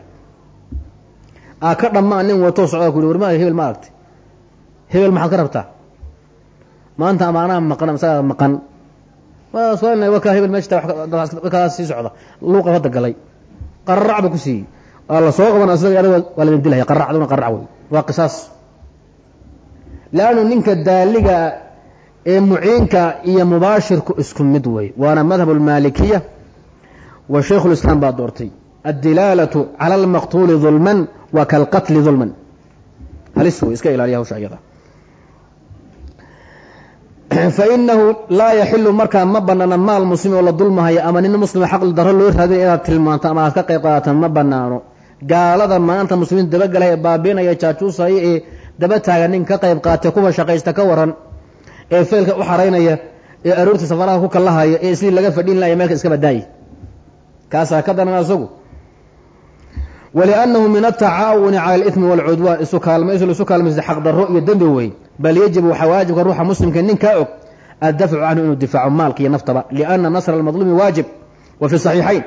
aa ka dhammaa nin watoo socdaa ku war hebel ma aragtay. Hebel maxaad ka rabtaa? Maanta ama anaa maqan ama isagaa maqan. Wakaa hebel meeshtaa sii socda. Luuqa hadda galay. Qararac ba ku siiyey. Waa la qaban isaga adag waa ladin dilaya qaracduna qarac wey. Waa qisaas. Leannu ninka daaliga ee muciinka iyo mubaashirku isku mid wey. Waana madhab almaalikiya wa shaykhu lislaam baa doortay addilaalatu cala almaqtuuli dulman wa kalqatli dulman halis wey iska ilaaliya hawsha iyada fainahu laa yaxilu markaa ma banaana maal muslim oo la dulmahayo ama nin muslima xaq daro loo raadinay inaad tilmaanto ama aad ka qayb qaadata ma banaano gaalada maanta muslimiin dabagelaya ee baabiinaya jaajuusaya ee daba taaga nin ka qayb qaatay kuwa shaqaysta ka waran ee feelka u xaraynaya ee aroortii safaraha ku kallahaya ee islii laga fadhin laya meelka iska badaayay kaasaa ka danan asagu waliannahu min atacaawuni cala alimi waalcudwaan isu kaalmayso isu kaalmaysa xaq darro iyo dembi wey bal yajibu waxaa waajibka ruuxa muslimka nin kaa og addafcu canhu inuu difaaco maalka iyo naftaba liana nasra almadluumi waajib wa fi saxiixayn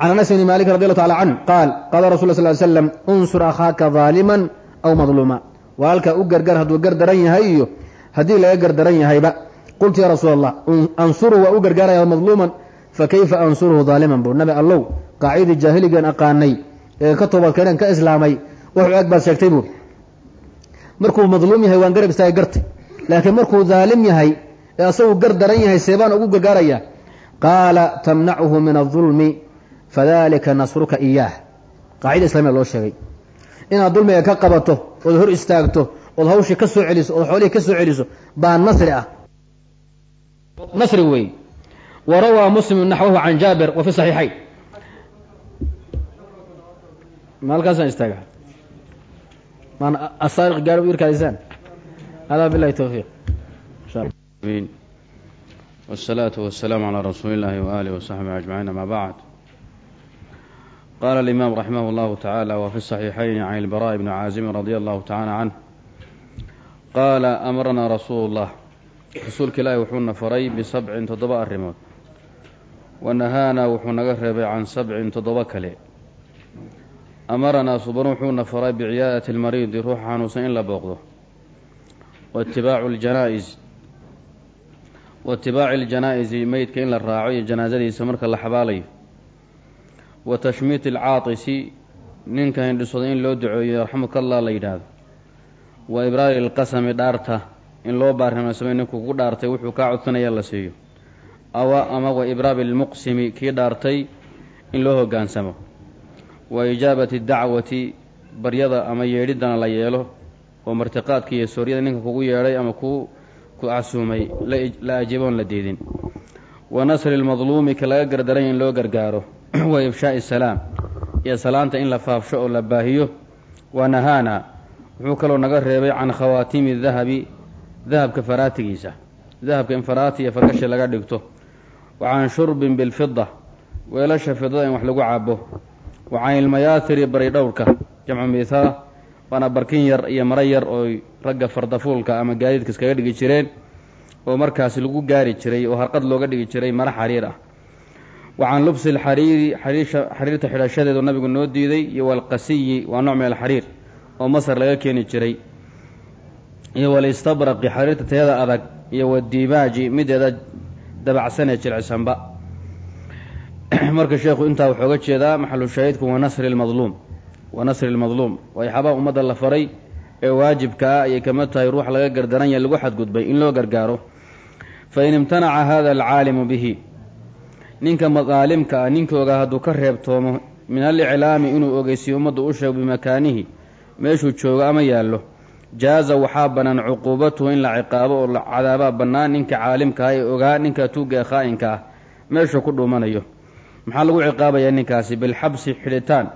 can anas bni malik radi allahu tacala canh qaal qaala rasul l sl slam unsur akhaaka daaliman aw madluuma walaalkaa u gargar hadduu gardaran yahay iyo haddii laga gardaran yahayba qultu ya rasuul allah ansuruhu waa u gargaaraya madluuman fakayfa ansuruhu daaliman buu nabi allow qaacidii jaahiligan aqaanay ka toobadkeeneen ka islaamay wuxuu eg baad sheegtay buur markuu madluum yahay waan garab istaagay gartay laakiin markuu daalim yahay ee asagu gar daran yahay seebaan ugu gargaaraya qaala tamnacuhu min adulmi fadalika nasruka iyaah. Qaacida islamiya loo sheegay. Inaad dulmiga ka qabato ood hor istaagto ood hawshii ka soo celiso ood xoolihii ka soo celiso baa nasri ah. Nasri weey wa rawaa muslimu naxwahu can jaabir wa fi ma halkaasaan istaaga. Maan asaariq gaari irkaadaysaan alaa bilahi towfiiq wsalaatu wasalaamu calaa rasuuli illaahi wa aalihi wasaxbihi ajmaciin amaa bacd. Qaala alimaam raximah llahu tacaala wa fi saxiixayni can ilbaraa'i bni caazimi radia allahu tacala canh qaala amaranaa rasuulu ullah rasuulka ilaahi wuxuuna faray bisabcin toddoba arrimood. Wa nahaanaa wuxuu naga reebay can sabcin kale amaranaa suban wuxuuna faray biciyaadati almariidi ruuxa xanuunsan in la booqdo waitibaacu ljanaa-is wa itibaaci aljanaa-isi meydka in la raaco iyo janaasadiisa marka la xabaalayo wa tashmiiti alcaatisi ninka hindhisooda in loo duceeyo yarxamuka allah la yidhaahdo wa ibraari ilqasami dhaarta in loo baarnimaysamo ninkuu ku dhaartay wuxuu kaa codsanaya la siiyo awa ama wa ibraabi lmuqsimi kii dhaartay in loo hoggaansamo wa ijaabati dacwati baryada ama yeedhiddana la yeelo oo martiqaadka iyo sooryada ninka kugu yeedhay ama ku ku casuumay la ajiiboon la diidin. Wa nasri lmadluumi ka laga gardaranya in loo gargaaro wa ifshaa'i salaam iyo salaanta in la faafsho oo la baahiyo. Wa nahaana wuxuu kaloo naga reebay can khawaatiimi dahabi dahabka faraatigiisa dahabka in faraati iyo fargashi laga dhigto. Wa can shurbin bilfida weelasha fidada in wax lagu cabo wa can ilmayaatiri bari dhowrka jamcu miithaa waana barkin yar iyo maro yar oo ragga fardafuulka ama gaadiidka iskaga dhigi jireen oo markaasi lagu gaari jiray oo harqad looga dhigi jiray maro xariir ah. Wa can lubsi alxariiri xariirta xidhashadeedu nabigu noo diiday iyo walqasiyi waa nooc min alxariir oo masar laga keeni jiray. Iyo walistabraqi xariirta tayada adag iyo wadiibaaji mideeda dabacsanee jilcisanba marka sheekhu intaa wuxooga jeedaa maxalu shaahidku wa nasri lmadluum wa nasri lmadluum waxyaabaha ummadda la faray ee waajibka ah ayay kama tahay ruux laga gardaranya lagu xadgudbay in loo gargaaro. Fa in imtanaca hada alcaalimu bihi. Ninka madaalimka ah ninka ogaa hadduu ka reebtoomo min aliclaami inuu ogeysiyo ummadda u sheego bimakaanihi meeshuu joogo ama yaallo jaaza waxaa bannaan cuquubatuhu in la ciqaabo oo cadaabaa bannaan ninka caalimka ah ee ogaa ninka tuugga ee khaa'inka ah meeshuu ku dhuumanayo maxaa lagu ciqaabayaa ninkaasi? Bilxabsi xidhitaan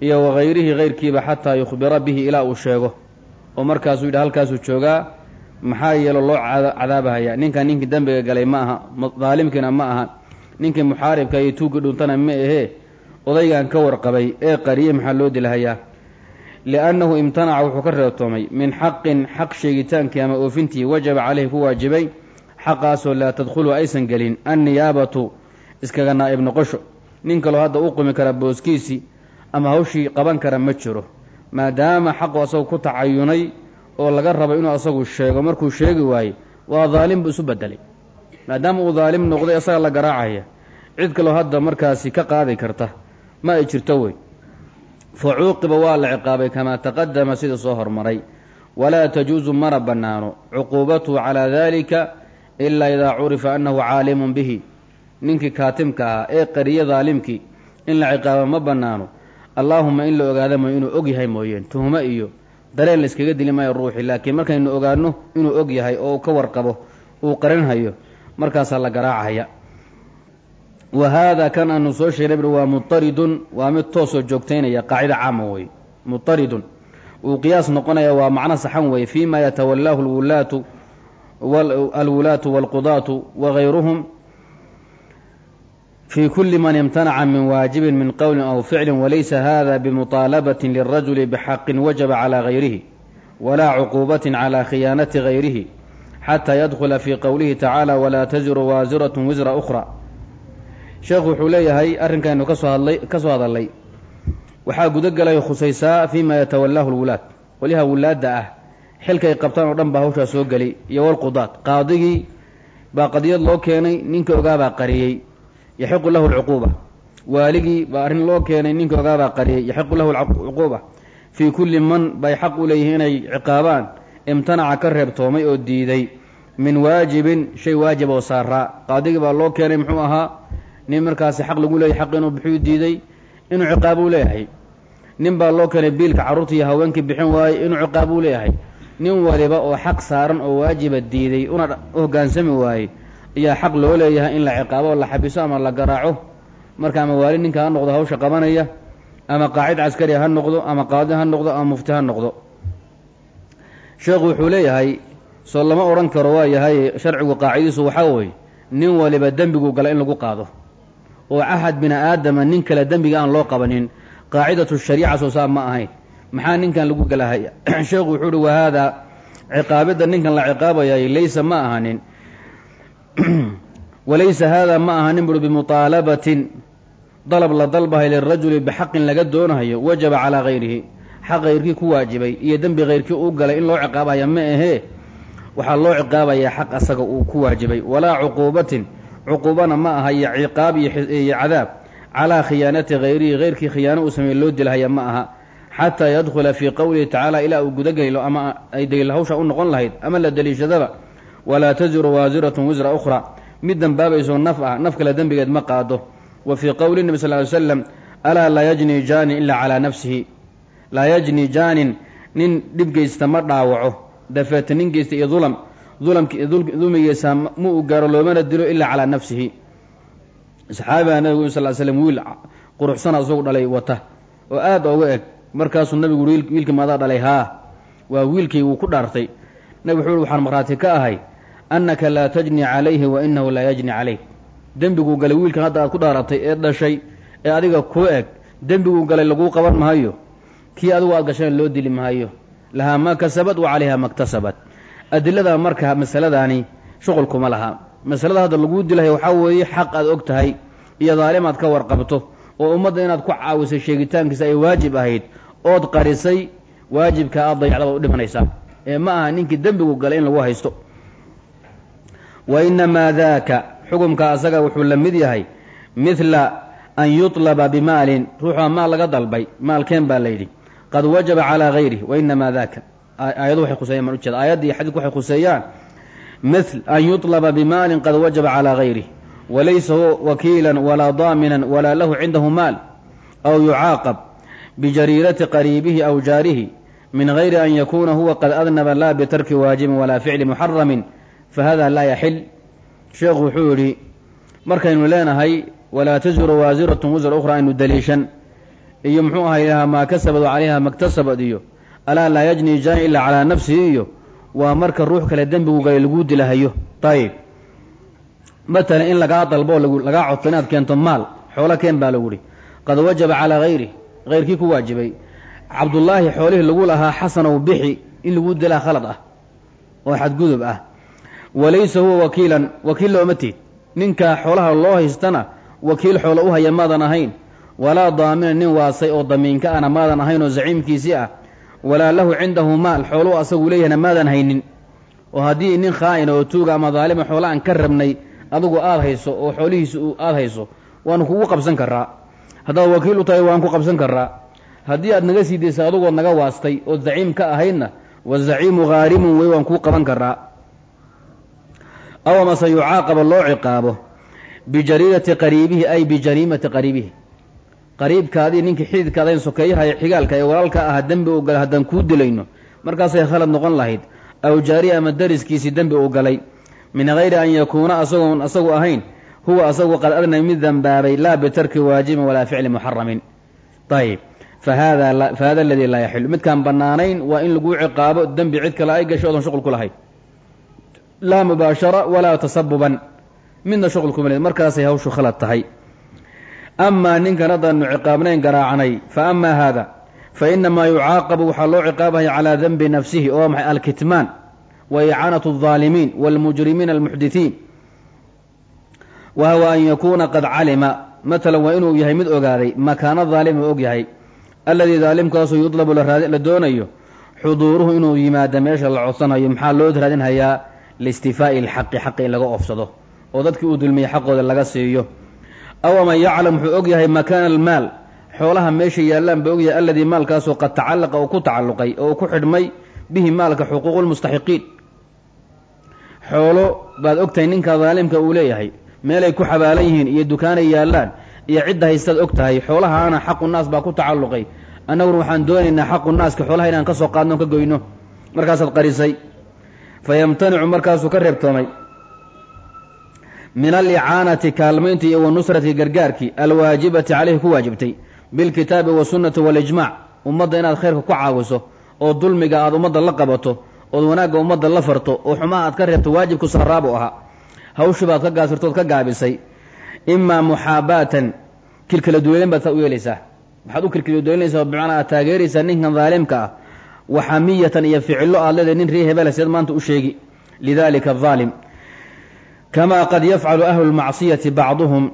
iyo wagayrihi kayrkiiba xataa yukhbira bihi ilaa uu sheego. Oo markaasuu yidhi halkaasuu joogaa maxaa yeelo loo cadaabahayaa ninkan ninkii dembiga galay ma aha daalimkiina ma aha ninkii muxaaribka iyo tuuggii dhuuntana ma ahee. Odaygan ka warqabay ee qariyey maxaa loo dilahayaa? Liannahu imtanaca wuxuu ka reebtoomay min xaqin xaq sheegitaankii ama oofintii wajaba caleyhi ku waajibay xaqaasoo laa tadkhulu aysan gelin anniyaabatu iskaga naa'ib noqosho. Nin kaloo hadda u qumi kara booskiisii ama hawshii qaban kara ma jiro. Maadaama xaqu asagu ku tacayunay oo laga rabo inuu asagu sheego markuu sheegi waaye waa daalim buu isu bedelay maadaama uu daalim noqday asaga la garaacaya. Cid kaloo hadda markaasi ka qaadi karta ma ay jirto wey. Fa cuuqiba waa la ciqaabay kamaa taqadama sida soo hormaray. Walaa tajuusu mana bannaano. Cuquubatuhu calaa daalika ilaa idaa curifa annahu caalimun bihi ninkii kaatimka ahaa ee qariye daalimkii in la ciqaabo ma bannaano. Allaahuma in la ogaada mooye inuu og yahay mooyeen tuhumo iyo dareen la iskaga dili maayo ruuxi laakiin markaynu ogaanno inuu og yahay oo ka warqabo uu qarinhayo markaasaa la garaacahaya wa haada kan aanu soo sheegnay br waa mutaridun waa mid toosoo joogtaynaya qaacida caama wey mutaridun. Uu qiyaas noqonaya waa macno saxan weeye fii ma yatawallaahu lwulaatu alwulaatu waalqudaatu wagayruhum fii kuli man imtanaca min waajibin min qowlin aw ficlin walaysa hada bimuطaalabatin lirajuli bxaqin wajaba calى gayrihi walaa cuquubatin calى khiyaanati gayrihi xataa yadkhula fii qowlihi tacaala walaa taziru waasirat wisra ukhra sheekhu wuxuu leeyahay arrinkaynu kasoo hadlay ka soo hadalay waxaa gudagelay khusaysaa fii ma yatawallaahu lwulaad qolyaha wulaadda ah xilkay qabtaan oo dhan baa hawshaa soo geli iyo walqudaad qaadigii baa qadiyad loo keenay ninka ogaabaa qariyey yaxiqu lahu alcuquuba waaligii baa arrin loo keenay ninka ogaabaa qariyey yaxiqu lahu alcuquuba fii kulli man bay xaq u leeyihiin inay ciqaabaan imtanaca ka reebtoomay oo diiday min waajibin shay waajib oo saaraa qaadigii baa loo keenay muxuu ahaa nin markaasi xaq lagu leeyahy xaq inuu bixuu diiday inuu ciqaabuu leeyahay nin baa loo keenay biilka carruurta iyo haweenkii bixin waayey inuu ciqaabuu leeyahay nin waliba oo xaq saaran oo waajiba diiday una hoggaansami waayey ayaa xaq loo leeyahay in la ciqaabo la xabiso ama la garaaco. Marka ama waali ninka ha noqdo hawsha qabanaya ama qaacid caskari ha noqdo ama qaadi ha noqdo ama mufti ha noqdo. Sheekhu wuxuu leeyahay soo lama odhan karo waa yahay sharcigu qaacidiisu waxaa weeye nin waliba dembiguu gala in lagu qaado. Oo axad bini aadama nin kale dembiga aan loo qabanin. Qaacidatu shariica soo ma ahayn. Maxaa ninkan lagu galahaya? Sheekhu wuxuu uhi wahaadaa ciqaabidda ninkan la ciqaabayay laysa ma ahanin walaysa haadaa ma ahanin buri bimuطaalabatin dalab la dalbahay lirajuli bixaqin laga doonahayo wajaba calaa hayrihi xaq hayrkii ku waajibay iyo dembi hayrkii uu galay in loo ciqaabaya ma ahee waxaa loo ciqaabayaa xaq asaga uu ku waajibay. Walaa cuquubatin cuquubana ma aha iyo ciqaab iyo cadaab calaa khiyaanati hayrihi hayrkii khiyaano uu sameeye loo dilahaya ma aha xataa yadkhula fii qowlihi tacaala ilaa uu gudageylo ama ay daliil hawsha u noqon lahayd ama la daliishadaba walaa taziru waasiratun wisra ukhra. Mid dembaabayso naf ah naf kale dembigeed ma qaado. Wa fii qowli nebi sal ly slam alaa laa yajni jaanin ilaa calaa nafsihi. Laa yajni jaanin nin dhib geysta ma dhaawaco. Dafeeta nin geysta iyo dulam dulmigiisa ma uu gaaro loomana dilo ilaa calaa nafsihi. Saxaabiga nabigu sal slm wiil quruxsana isagu dhalay wata. Oo aad oga eg markaasuu nabigu wiilkii maadaa dhalay haa waa wiilkii wuu ku dhaartay. Nabig wuxuu waxaan markhaati ka ahay annaka laa tajni calayhi wa inahu laa yajni calayk dembiguu galay wiilkan hadda aad ku dhaaratay ee dhashay ee adiga kuu eg dembiguu galay laguu qaban mahayo kii adigu aad gasheen loo dili mahayo lahaa maa kasabad wa calayha maktasabad adilada marka masaladaani shuqul kuma laha. Masalada hadda laguu dilahay waxaa weeye xaq aad og tahay iyo daalimaad ka warqabto oo ummadda inaad ku caawisay sheegitaankiisa ay waajib ahayd ood qarisay waajibka aad dayacdaba u dhimanaysaa. Ee ma aha ninkii dembigu galay in lagu haysto wa inamaa daaka xukumka asaga wuxuu la mid yahay midla an yuطlaba bimaalin ruuxaa maal laga dalbay maalkeen baa layidhi qad wajaba calaa gayrih wa inamaa daaka aayadu waxay khuseeyan baan ujeeda aayadda iyo xadiidku waxay khuseeyaan mithl an yuطlaba bimaalin qad wajaba calaa gayrih walaysa huwa wakiila walaa daaminan walaa lahu cindahu maal aw yucaaqab bijariirati qariibihi aw jaarihi min gayri an yakuuna huwa qad adnaba laa bitarki waajibin walaa ficli muxaramin fahada laa yaxil sheekhu wuxuu yidhi markaynu leenahay walaa taziru waasiratun wisra ukhra aynu daliishan iyo muxuu ahay maa kasabad wa calayha maktasabad iyo alaa laa yajni jaani ilaa calaa nafsihi iyo waa marka ruux kale dembigu galay laguu dilahayo ayib matalan in lagaa dalbo lagaa codto inaad keento maal xoolo keen baa lagu yihi qad wajaba calaa hayri hayrkii ku waajibay cabdullaahi xoolihii lagu lahaa xasanow bixi in laguu dilaa khalad ah oo xadgudub ah walaysa huwa wakiilan wakiil looma tiid ninka xoolaha loo haystana wakiil xoolo u haya maadan ahayn. Walaa daamina nin waasay oo damiinka ana maadan ahayn oo zaciimkiisii ah. Walaa lahu cindahu maal xooluu asagu leeyahna maadan haynin. Oo haddii nin khaa'ina oo tuuga ama daalima xoola aan ka rabnay adigu aada hayso oo xoolihiisa aada hayso waanu kugu qabsan karaa haddaad wakiil u tahay waan ku qabsan karaa haddii aad naga sii daysay adugood naga waastay ood zaciim ka ahaydna wazaciimu haarimun wey waan kuu qaban karaa aw amase yucaaqaba loo ciqaabo bijariirati qariibihi ay bijariimati qariibihi qariibkaadii ninkii xididkaadayn sokeeyaha ee xigaalka ee walaalka aha dembi uu galay haddaan kuu dilayno markaasay khalad noqon lahayd aw jaari ama dariskiisii dembi uu galay min gayri an yakuuna asagoon asagu ahayn huwa asagu qad adna mid dembaabay laa bitarki waajibin walaa ficli muxaramin ayib fahada aladii laa yaxilu midkaan bannaanayn waa in laguu ciqaabo dembi cid kale ay gasho odan shuqul ku lahayd laa mubaashara walaa tasabuban midna shuqul kuma leed markaasay hawshu khalad tahay. Amaa ninkan haddaanu ciqaabnayn garaacnay fa amaa haada fa inamaa yucaaqabu waxaa loo ciqaabaya calaa denbi nafsihi oo maxay alkitmaan wa icaanatu aldaalimiin waalmujrimiina almuxdithiin. Wa huwa an yakuuna qad calima matalan waa inuu yahay mid ogaaday makaano daalima og yahay. Alladii daalimkaasoo yudlabu la doonayo xuduuruhu inuu yimaado meesha la codsanayo maxaa loo raadinhayaa liistifaa'i alxaqi xaqi in laga oofsado oo dadkii uu dulmiyey xaqooda laga siiyo aw man yaclam wuxuu og yahay makaana almaal xoolaha meesha yaallaan ba ogyahay alladii maalkaasoo qad tacallaqa oo ku tacalluqay oo ku xidhmay bihi maalka xuquuqu lmustaxiqiin xoolo baad ogtahay ninka daalimka uu leeyahay meelay ku xabaalan yihiin iyo dukaanay yaallaan iyo cidda haystaad og tahay xoolahaana xaqu naas baa ku tacalluqay annaguna waxaan doonaynaa xaqu naaska xoolaha inaan ka soo qaadno ka goyno markaasaad qarisay fa yamtanicu markaasuu ka reebtoomay min alicaanati kaalmaynti iyo wanusrati gargaarkii alwaajibati caleyhi ku waajibtay bilkitaabi wasunnati walijmaac ummadda inaad khayrka ku caawiso oo dulmiga aad ummadda la qabato ood wanaagga ummadda la farto oo xumaha aad ka reebto waajibku saraabu ahaa hawshii baad ka gaasirtood ka gaabisay imaa muxaabaatan kilkala saa u yeelaysaa aad taageeraysaa ninkan daalimka ah waxamiyatan iyo ficillo aad leedahay nin ree hebela siad maanta u sheegi lidalika adaalim kamaa qad yafcalu ahlu lmacsiyati bacduhum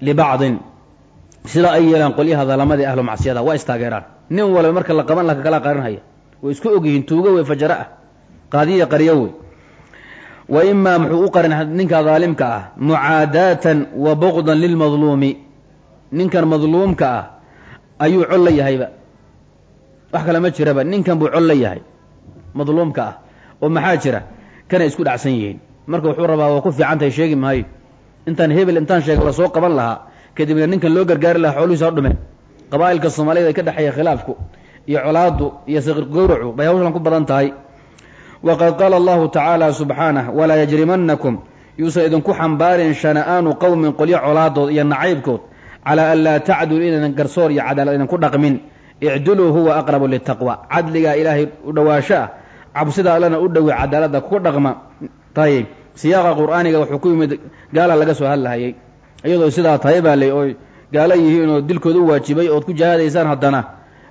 libacdin sida ay yeelaan qolyaha dalamadii ahlu macsiyada waa istaageeraan nin walba marka la qaban laka kala qarinhaya way isku ogyihiin tuugo wey fajara ah qaadiya qaryo wey wa imaa muxuu u qarin ninka daalimka ah wax kale ma jiraba ninkan buu col la yahay madluumka ah oo maxaa jira? Kanay isku dhacsan yihiin. Marka wuxuu rabaa waa ku fiicantahay sheegi maayo intaan hebel intaan sheega la soo qaban lahaa. Kadibna ninkan loo gargaari lahaa xoolihiisa dhumeen qabaa'ilka soomaaliyed ay ka dhexeeya khilaafku iyo colaadu iyo saqir gowracu bay hawshan ku badan tahay. Waqad qaala allahu tacaala subxaanah walaa yajrimanakum yuusan idinku xambaarin shana'aanu qowmin qolyo colaadood iyo nacaybkood calaa an laa tacdulu inaydan garsoor iyo cadaalad idinku dhaqmin icduluu huwa aqrabu litaqwa cadligaa ilaahay u dhowaasho ah cabsida allana u dhowe cadaaladda ku dhaqma. Ayib siyaaqa qur'aaniga wuxuu ku yimid gaala laga soo hadlahayay. Iyadoo sidaa tahay baa ley oo gaalo yihiin oo dilkooda u waajibay ood ku jihaadaysaan haddana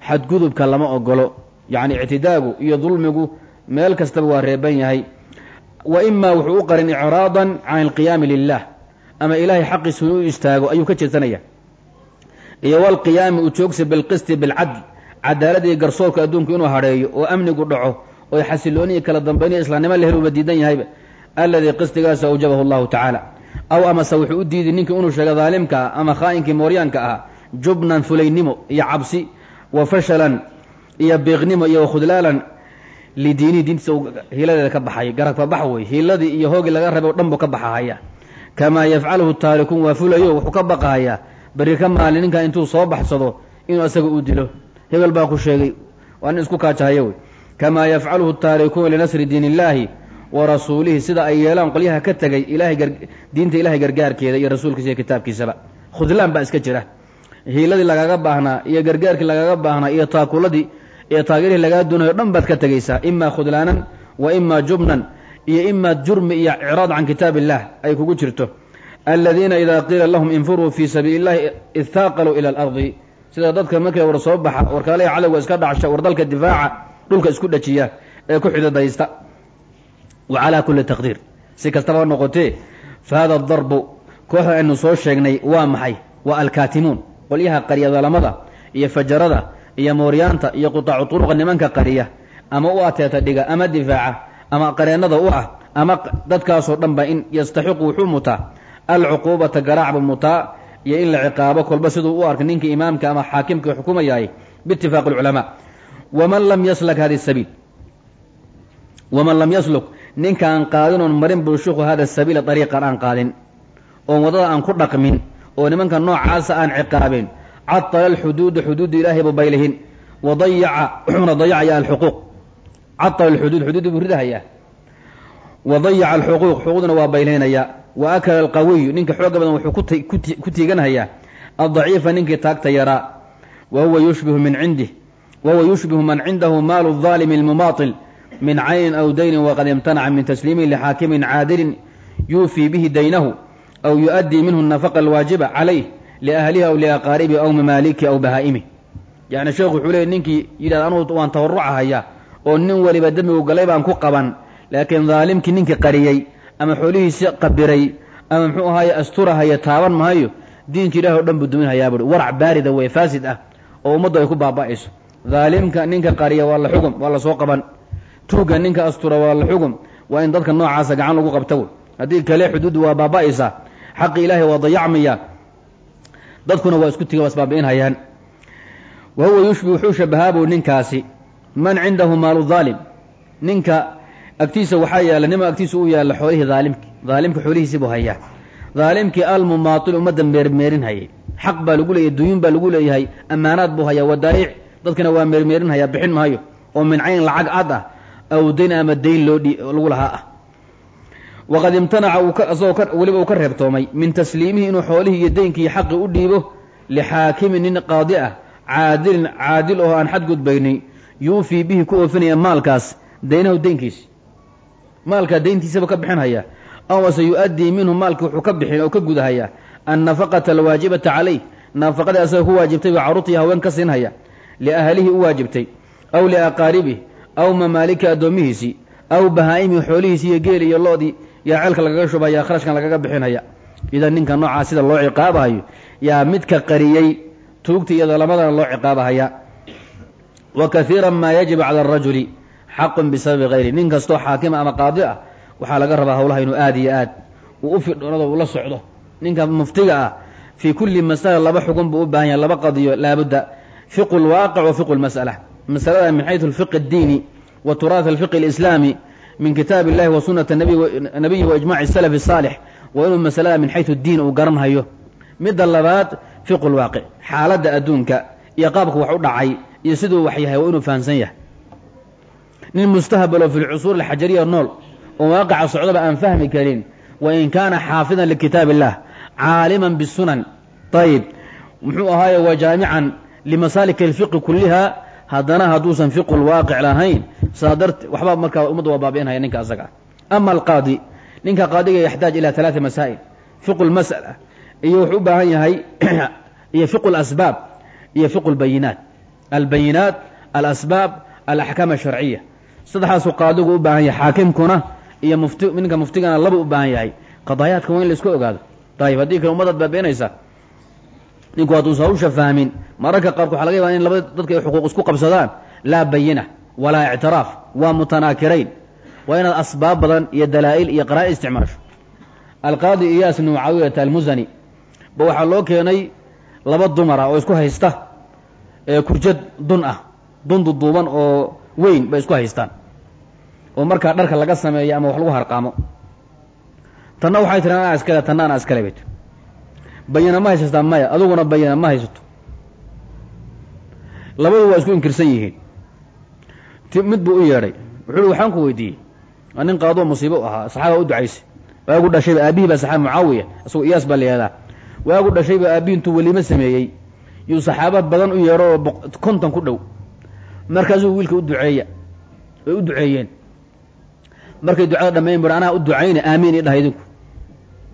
xadgudubka lama ogolo yacni ictidaagu iyo dulmigu meel kastaba waa reeban yahay. Wa imaa wuxuu u qarin icraadan can alqiyaami lilah ama ilaahay xaqiisu inuu istaago ayuu ka jeedsanaya iyo walqiyaami u joogsi bilqisti bilcadl cadaaladii garsoorka adduunku inuu hadheeyo oo amnigu dhaco oo xasilooniya kala dambayniyo islaamnimo la heluba diidan yahayba alladii qistigaas awjabahu allahu tacaala. Aw amase wuxuu u diiday ninka inuu sheego daalimka ah ama khaa'inkii mooryaanka ahaa jubnan fulaynimo iyo cabsi wa fashalan iyo biiqnimo iyo wakhudlaalan lidiinihi diintiisa hiiladeeda ka baxay. Garagbabax wey hiiladii iyo hoogii laga rabay o dhan buu ka baxahaya kamaa yafcaluhu taarikuun waa fulayo wuxuu ka baqahayaa beri ka maalin ninkan intuu soo baxsado inuu asaga u dilo. Hebel baa ku sheegay waa nin isku kaajahaya wey. Kamaa yafcaluhu taarikuuna linasri diin illaahi wa rasuulihi. Sida ay yeelaan qolyaha ka tegay ilahay diinta ilahay gargaarkeeda iyo rasuulkiisa iyo kitaabkiisaba. Khudlaan baa iska jira. Hiiladii lagaga baahnaa iyo gargaarkii lagaga baahnaa iyo taakuladii iyo taageerihii lagaa doonayo dhan baad ka tegaysaa imaa khudlaanan wa imaa jubnan iyo imaa jurmi iyo icraad can kitaab illah ay kugu jirto aladiina idaa qiila lahum infuruu fii sabiili illahi istaaqaluu ila alardi. Sida dadka markay war soo baxa warkaalaha cadowga iska dhacsha war dalka difaaca dhulka isku dhajiya ee ku xididaysta wa calaa kulli taqdiir. Si kastaba noqotee fa hada darbu kooxda aynu soo sheegnay waa maxay? Waa alkaatimuun. Qolyaha qaryadalamada iyo fajarada iyo mooryaanta iyo qutaacu turuqa nimanka qariya. Ama u ateeta dhiga ama difaaca ama qareennada u ah ama dadkaasoo dhan ba in yastaxiqu wuxuu mutaa alcuquubata garaacba mutaa iyo in la ciqaabo kolba siduu u arkay ninkii imaamka ama xaakimka xukumayahay biitifaaqi alculamaa. Waman lam yaslak hadi sabiil. Waman lam yasluk ninkaan qaadin oon marin buushuku hada sabiila dariiqan aan qaadin oon waddada aan ku dhaqmin oo nimanka noocaasa aan ciqaabin. Catala alxuduuda xuduudda ilaahay buu baylihin. Wa dayaca wuxuuna dayacaya alxuquuq. Catala alxuduud xuduudda buu ridahayaa. Wa alxuquuq xuquuqduna waa baylhinayaa wa akala alqawiyu ninka xooga badan wuxuu ku tiiganhayaa addaciifa ninkii taagta yaraa wa huwa yushbihu min cindih wa huwa yushbihu man cindahu maalu الظaalimi اlmumaaطil min caynin aw daynin waqad imtanaca min tasliimihi lixaakimin caadilin yuufii bihi daynahu aw yuؤaddii minhu الnafaqa alwaajiba calayh liahlihi aw liaqaaribihi aw mamaaliki aw bahaa'imih yacni sheekhu wuxuu leeyay ninkii yidhahda anugu waan tawarucahaya oo nin weliba dembigu galay baan ku qaban laakiin daalimkii ninkii qariyey ama xoolihiisi qabiray ama muxuu ahaaye asturahaya taaban mahayo diinka ilahi o dhan buu duminhayaa buhi warac baarida wey faasid ah oo ummaddu ay ku baaba'ayso. Daalimka ninka qariya waa la xugum waa la soo qaban. Tuugga ninka astura waa la xugum waa in dadka noocaasa gacan lagu qabta wey haddii kale xuduuddu waa baaba'aysaa xaqi ilaahay waa dayacmaya dadkuna waa isku tiga waa isbaabi'inhayaan wa huwa yushbi wuxuu shabahaabuu ninkaasi. Man cindahu maalu daalim ninka agtiisa waxaa yaalla nima agtiisa u yaalla xoolihii daalimki xoolihiisii buu hayaa. Daalimkii almumaatil ummadda meermeerin hayay. Xaq baa lagu leeyahay duyuun baa lagu leeyahay ammaanaad buu hayaa. Wadaa'ic dadkana waa meermeerin hayaa. Bixin maayo. Oo min cayn lacag cad ah aw dayn ama dayn loo lagu lahaa ah. Waqad imtanaca isagoo weliba uu ka reebtoomay. Min tasliimihi inuu xoolihii iyo deynkii xaqi u dhiibo lixaakimin nin qaadi ah caadilin caadil oo aan xadgudbaynin yuufii bihi ku oofinaya maalkaas daynahu deynkiisi maalkaa deyntiisaba ka bixin hayaa amase yu-addii minhu maalkii wuxuu ka bixin oo ka gudahayaa annafaqata alwaajibata calayh nafaqadii asaga ku waajibtay baa carruurtii haween ka siinhaya liahlihi u waajibtay aw liaqaaribih aw mamaalika addoomihiisii aw bahaa'imihi xoolihiisii iyo geeli iyo loodii yaa ceelka lagaga shubaya kharashkan lagaga bixinaya idan ninka noocaa sida loo ciqaabahayo yaa midka qariyey tuugta iyo dalamadana loo ciqaabahaya. Wa kaiira maa yajibu cala arajuli xaqun bisababi hayri nin kastoo xaakima ama qaadi ah waxaa laga rabaa howlaha inuu aad iyo aad uu u fidhoonado ula socdo. Ninka muftiga ah fii kulli masala laba xugun buu u baahan yahay laba qadiyo laabudda fiqu lwaaqic wa fiqu lmas'ala masalada min xaysu alfiqi addiini wa turaat alfiqi alislaami min kitaab illahi wa sunati nabiyi wa ijmaci salafi asaalix waa inuu masalada min xaysu diin uu garanhayo. Midda labaad fiqu lwaaqic xaaladda adduunka iyo qaabka wax u dhacay iyo siduu wax yahay waa inuu fahamsan yahay nin mustahbalo fi lcusuur alxajariya nool oo waaqica socdaba aan fahmi karin wain kaana xaafidan likitaab illah caaliman bisunan. Ayib muxuu ahaaye wa jaamican limasaaliki alfiqi kulliha haddana hadduusan fiqu lwaaqic lahayn. Saa darte waxba markaa ummadda waa baabi'inhaya ninka asaga. Ama alqaadi ninka qaadiga yaxtaaj ila talaata masaa'il fiqu lmas'ala iyo wuxuu u baahan yahay iyo fiqu lasbaab iyo fiqu lbayinaat albayinaat alasbaab alaxkaam asharciya saddexaasuu qaadigu u baahan yahay xaakimkuna iyo mufti ninka muftigana laba u baahan yahay. Qadaayaadka waa in la isku ogaado. Ayib haddii kale ummadaad baabi'inaysa ninku hadduusa hawsha fahmin mararka qaarku waxa laga yabaa in labada dadka ay xuquuq isku qabsadaan. Laa bayina walaa ictiraaf waa mutanaakirayn. Waa inaad asbaab badan iyo dalaa'il iyo qaraa'id isticmaasho. Alqaadi iyaas ibnu mucaawiyata almusani ba waxaa loo keenay laba dumara oo isku haysta ee kurjad dun ah dun duduuban oo weyn bay isku haystaan oo markaa dharka laga sameeyo ama wax lagu harqaamo. Tanna waxay tiri anaa iskale tanna anaa iskale bay tiri bayina ma haysataa maya aduguna bayina ma haysato. Labadu waa isku inkirsan yihiin. Mid buu u yeedhay wuxuu waxaan ku weydiiyey waa nin qaadoo musiibo u ahaa saxaaba u ducaysay waagu dhashayba aabihii baa saxaaba mucaawiya isagoo iyaas baa la yihahdaa waagu dhashayba aabbihi intuu weliimo sameeyey. Yuu saxaaba badan u yeedho oo konton ku dhow markaasuu wiilka u duceeya way u duceeyeen. Markay ducada dhammayn bui anaa u ducayna aamiin ii dhaha idinku.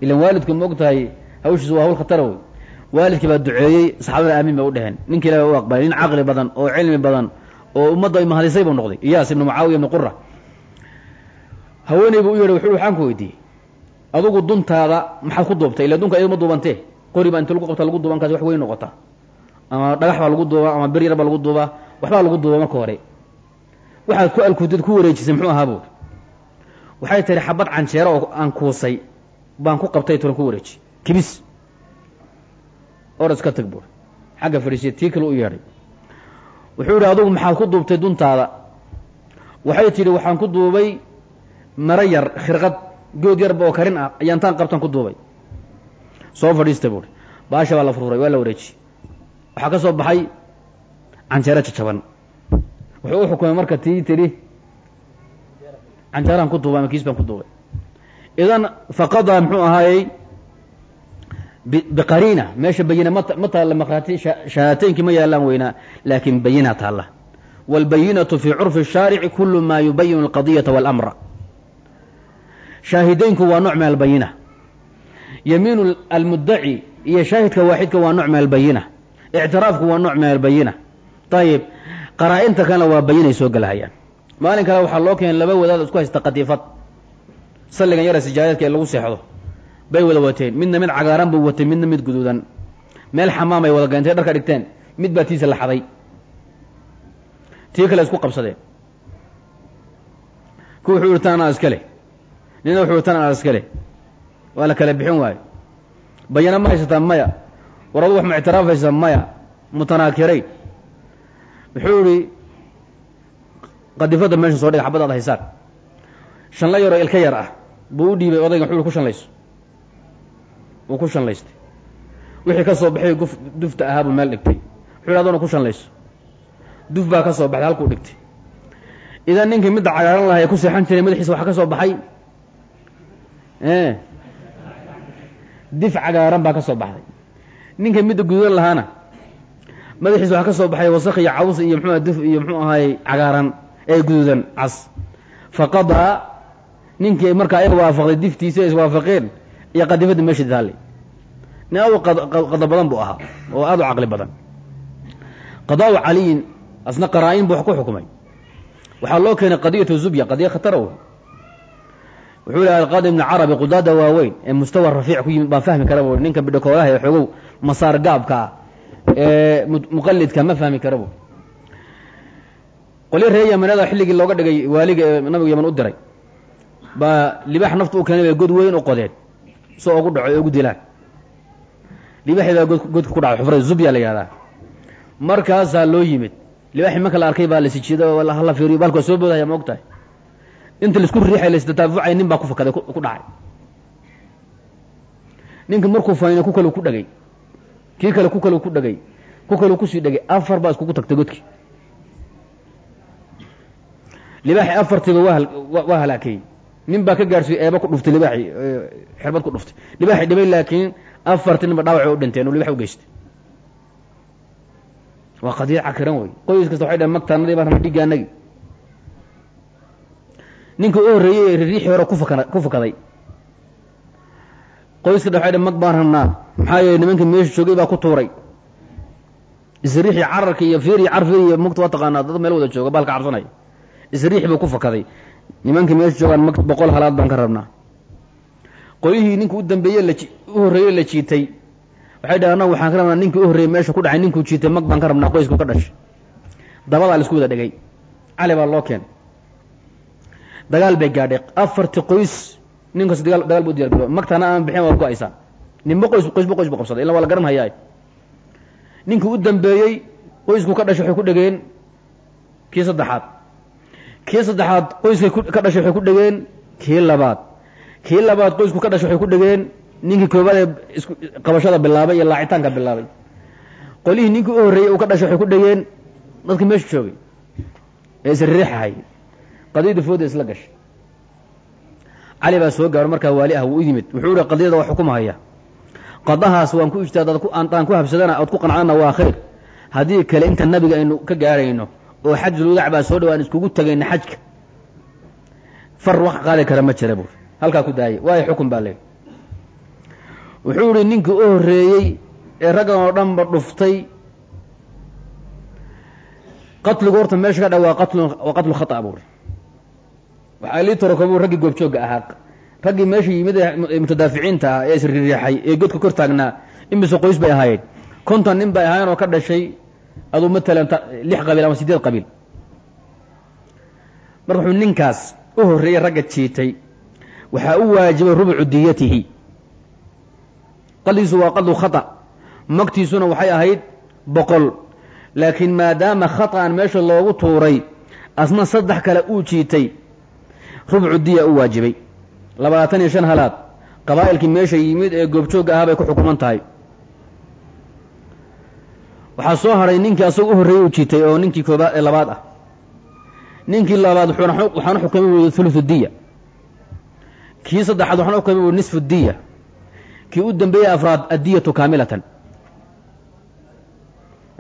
Ilan waalidku ma og tahay hawshiisu waa hawl khatara wey waalidkii baa duceeyey saxaabada aamiin bay u dheheen ninka ilahi u aqbalay nin caqli badan oo cilmi badan oo ummadda ay mahadisay buu noqday. Iyaas ibnu mucaawiya ibnu qura haweeney buu u yeedhay wuxuu waxaan ku weydiiyey adugu duntaada maxaad ku duubtay? Ila dunka iyadu ma duubantee? Qori baa inta lagu qabta lagu duuban kaas wax weyn noqota. Ama dhagax baa lagu duubaa ama bir yar baa lagu duubaa waxbaa lagu duuba marka hore. Waxaad ku alkuutad ku wareejisay muxuu ahaa buuri waxay tihi xabad canjeero oo aan kuusay baan ku qabtay turan ku wareeji. Kibis. Or iska tag buuri xagga fadhiisiya tii kale u yeedhay. Wuxuu yidhi adugu maxaad ku duubtay duntaada. Waxay tidhi waxaan ku duubay maro yar khirqad good yarba oo karin ah ayaantaan qabtan ku duubay. Soo fadhiista buuri baasha baa la furfuray waa la wareeji. Waxaa ka soo baxay canjeero jajaban wuxuu u xukumay marka tii tidhi canjeeraan ku duubay ama kiis baan ku duubay idan faqadaa muxuu ahaayey biqariina meesha bayina ma ma taalla maqraati shahaateynkii ma yaalaan weynaa laakin bayina taalla wاlbayinatu fi curfi الshaarici kulu ma yubayinu اlqadiyata wاlamra shaahideynku waa nooc min albayina yamiinu almudaci iyo shaahidka waaxidka waa nooc min albayina ictiraafku waa nooc min albayina ayib qaraa-inta kalena waa bayinay soo gelahayaan maalin kale waxaa loo keenay laba wadaad isku haysta qadiifad salligan yara sijaayadka ee lagu seexdo. Bay wada wateen. Midna mid cagaaran buu watay midna mid guduudan. Meel xamaam ay wada geentay dharka dhigteen. Mid baa tiisa la xaday. Tii kale isku qabsadeen. Ku wuxuu yihi tan anaa iskale nina wuxuu yihi tan anaa iskale waa la kala bixin waayo. Bayana ma haysataa maya. War adu wax ma maya. Mutanaakirayn wuxuu yihi qadifadda meesha soo dhiga xabad aad haysaan shanla yaroo ilka yar ah buu u dhiibay odayga wuxuu ku shanlayso wuu ku shanlaystay. Wixii ka soo baxay guf dufta ahaa buu meel dhigtay. Wuxuu yidhi aduna ku shanlayso. Duf baa ka soo baxday halkuu dhigtay. Idan ninkii midda cagaaran lahaa ee ku seexan jiray madaxiisa waxaa ka soo baxay? Dif cagaaran baa ka soo baxday. Ninka midda guduudan lahaana madaxiisa waxaa ka soo baxay wasaq iyo caws iyo mxuu duf iyo muxuu ahaayey cagaaran ee guduudan cas. Faqadaa ninkii markaa ayaga waafaqday diftiisa iswaafaqeen iyo qadifadda meesha taallay nin aad u qada badan buu ahaa oo aad u caqli badan. Qadaau caliyin asna qaraa-in buu ku xukumay. Waxaa loo keenay qadiyatu zubya qadiya khatara wey wuxuu lehay alqaadi ibnu carabi qudaada waaweyn ee mustawa rafiic ku yimid baan fahmi kara ninka bidhakoolaha ee xoogow masaar gaabka ah muqalidka ma fahmi kara bu qolyo reer yamanada xilligii looga dhigay waaliga ee nabigu yaman u diray baa libaax naftu u keenay bay god weyn u qodeen soo ugu dhaco ee ugu dilaan. Libaaxii baa godka ku dhacay xufrada zubya la yihahdaa markaasaa loo yimid libaaxii marka arkay baa la sijiida hala fiiriyo baalku waa soo boodaya ma og tahay inta la isku riixay laisdataafucay nin baa ku fakaday ku dhacay. Ninka markuu fayno ku kale ku dhegay kii kale ku kale ku dhegay ku kale ku sii dhegay afar baa iskugu tagtay godkii libaaxii afartiiba waa halaakeeyey nin baa ka gaadhsiiy eeba ku dhuftay libaaxii xerbad ku dhuftay. Libaaxii dhibay laakiin afartii ninba u dhinteen oo libax u geystay. Waa qadiya cakiran wey. Qoys kasta waxay dhaheen magtaanadii baan rabna dhigga anagi ninka u horreeyey ee riixii hore ku fakaday qoyska dha mag baan rabnaa maxaa yeele nimankii meesha joogay baa ku tuuray. Isriixii cararka iyo fiir iyo carfir iyo mugta waa taqaanaa dad meel wada jooga baalka cabsanaya. Isriix buu ku fakaday. Nimankii meesha joogaan mag boqol halaad baan ka rabnaa. Qolyihii ninka u dambeeye la u horreeye la jiitay. Waxay dhahen annagu waxaan ka rabnaa ninkii u horreeyey meesha ku dhacay ninkuu jiitay mag baan ka rabnaa qoysku ka dhashay. Dabadaa la isku wada dhegay cali baa loo keen. Dagaal bay gaadhay. Afartii qoys ninkaas dagaal dagaal buu diyar garo magtaana aan bixin waa go'aysaa ninba qoys qoysba qoys bu qabsaday illa waa garan hayaa ninkii u dambeeyey qoysku ka dhashay waxay ku dhegeen kii saddexaad. Kii saddexaad qoyskay ka dhashay waxay ku dhegeen kii labaad. Kii labaad qoysku ka dhashay waxay ku dhegeen ninkii koobaad ee isku qabashada bilaabay iyo laacitaanka bilaabay. Qolihii ninkii u horreeyey uu ka dhashay waxay ku dhegeen dadkii meesha joogay ee isriixahay qadiyadda fooda isla gashay cali baa soo gaaro markaa waali ah wuu yimid. Wuxuu ihi qadiyada waa xukumahaya qadahaas waan ku ijtihaad aan ku habsadana ood ku qancdana waa khayr. Haddii kale inta nabiga aynu ka gaarayno oo xajulwadac baa soo dhawaan iskugu tagayna xajka. Far wax qaadi kara ma jira buur halkaa ku daayay. Waayo xukun baa leey wuxuu ihi ninkii u horreeyey ee raggan oo dhanba dhuftay qatligu horta meesha ka dha waa qatlu waa qatlu khata buuri torokobu raggii goobjoogga ahaa raggii meesha yimid ee mutadaaficiinta ah ee isriixay ee godka kor taagnaa imise qoys bay ahaayeen. Konton nin bay ahaayeen oo ka dhashay aduu matalan lix qabiil ama siddeed qabiil. Marka wuxuu ninkaas u horreeyey ragga jiitay. Waxaa u waajibay rubcu diyatihi. Qadligiisu waa qadlu khata. Magtiisuna waxay ahayd boqol. Laakiin maadaama khata'an meesha loogu tuuray asna saddex kale uu jiitay rubcu diya u waajibay. Labaatan iyo shan halaad qabaa'ilkii meesha yimid ee goobjoogga ahaa bay ku xukuman tahay. Waxaa soo hadhay ninkii asaga u horreeyey u jiitay oo ninkii koobaad ee labaad ah. Ninkii labaad waxaan u xukumay bu thuluthu diya. Kii saddexaad waxaan u xukumay bu nisfu diya. Kii u dambeeyey afraad addiyatu kaamilatan.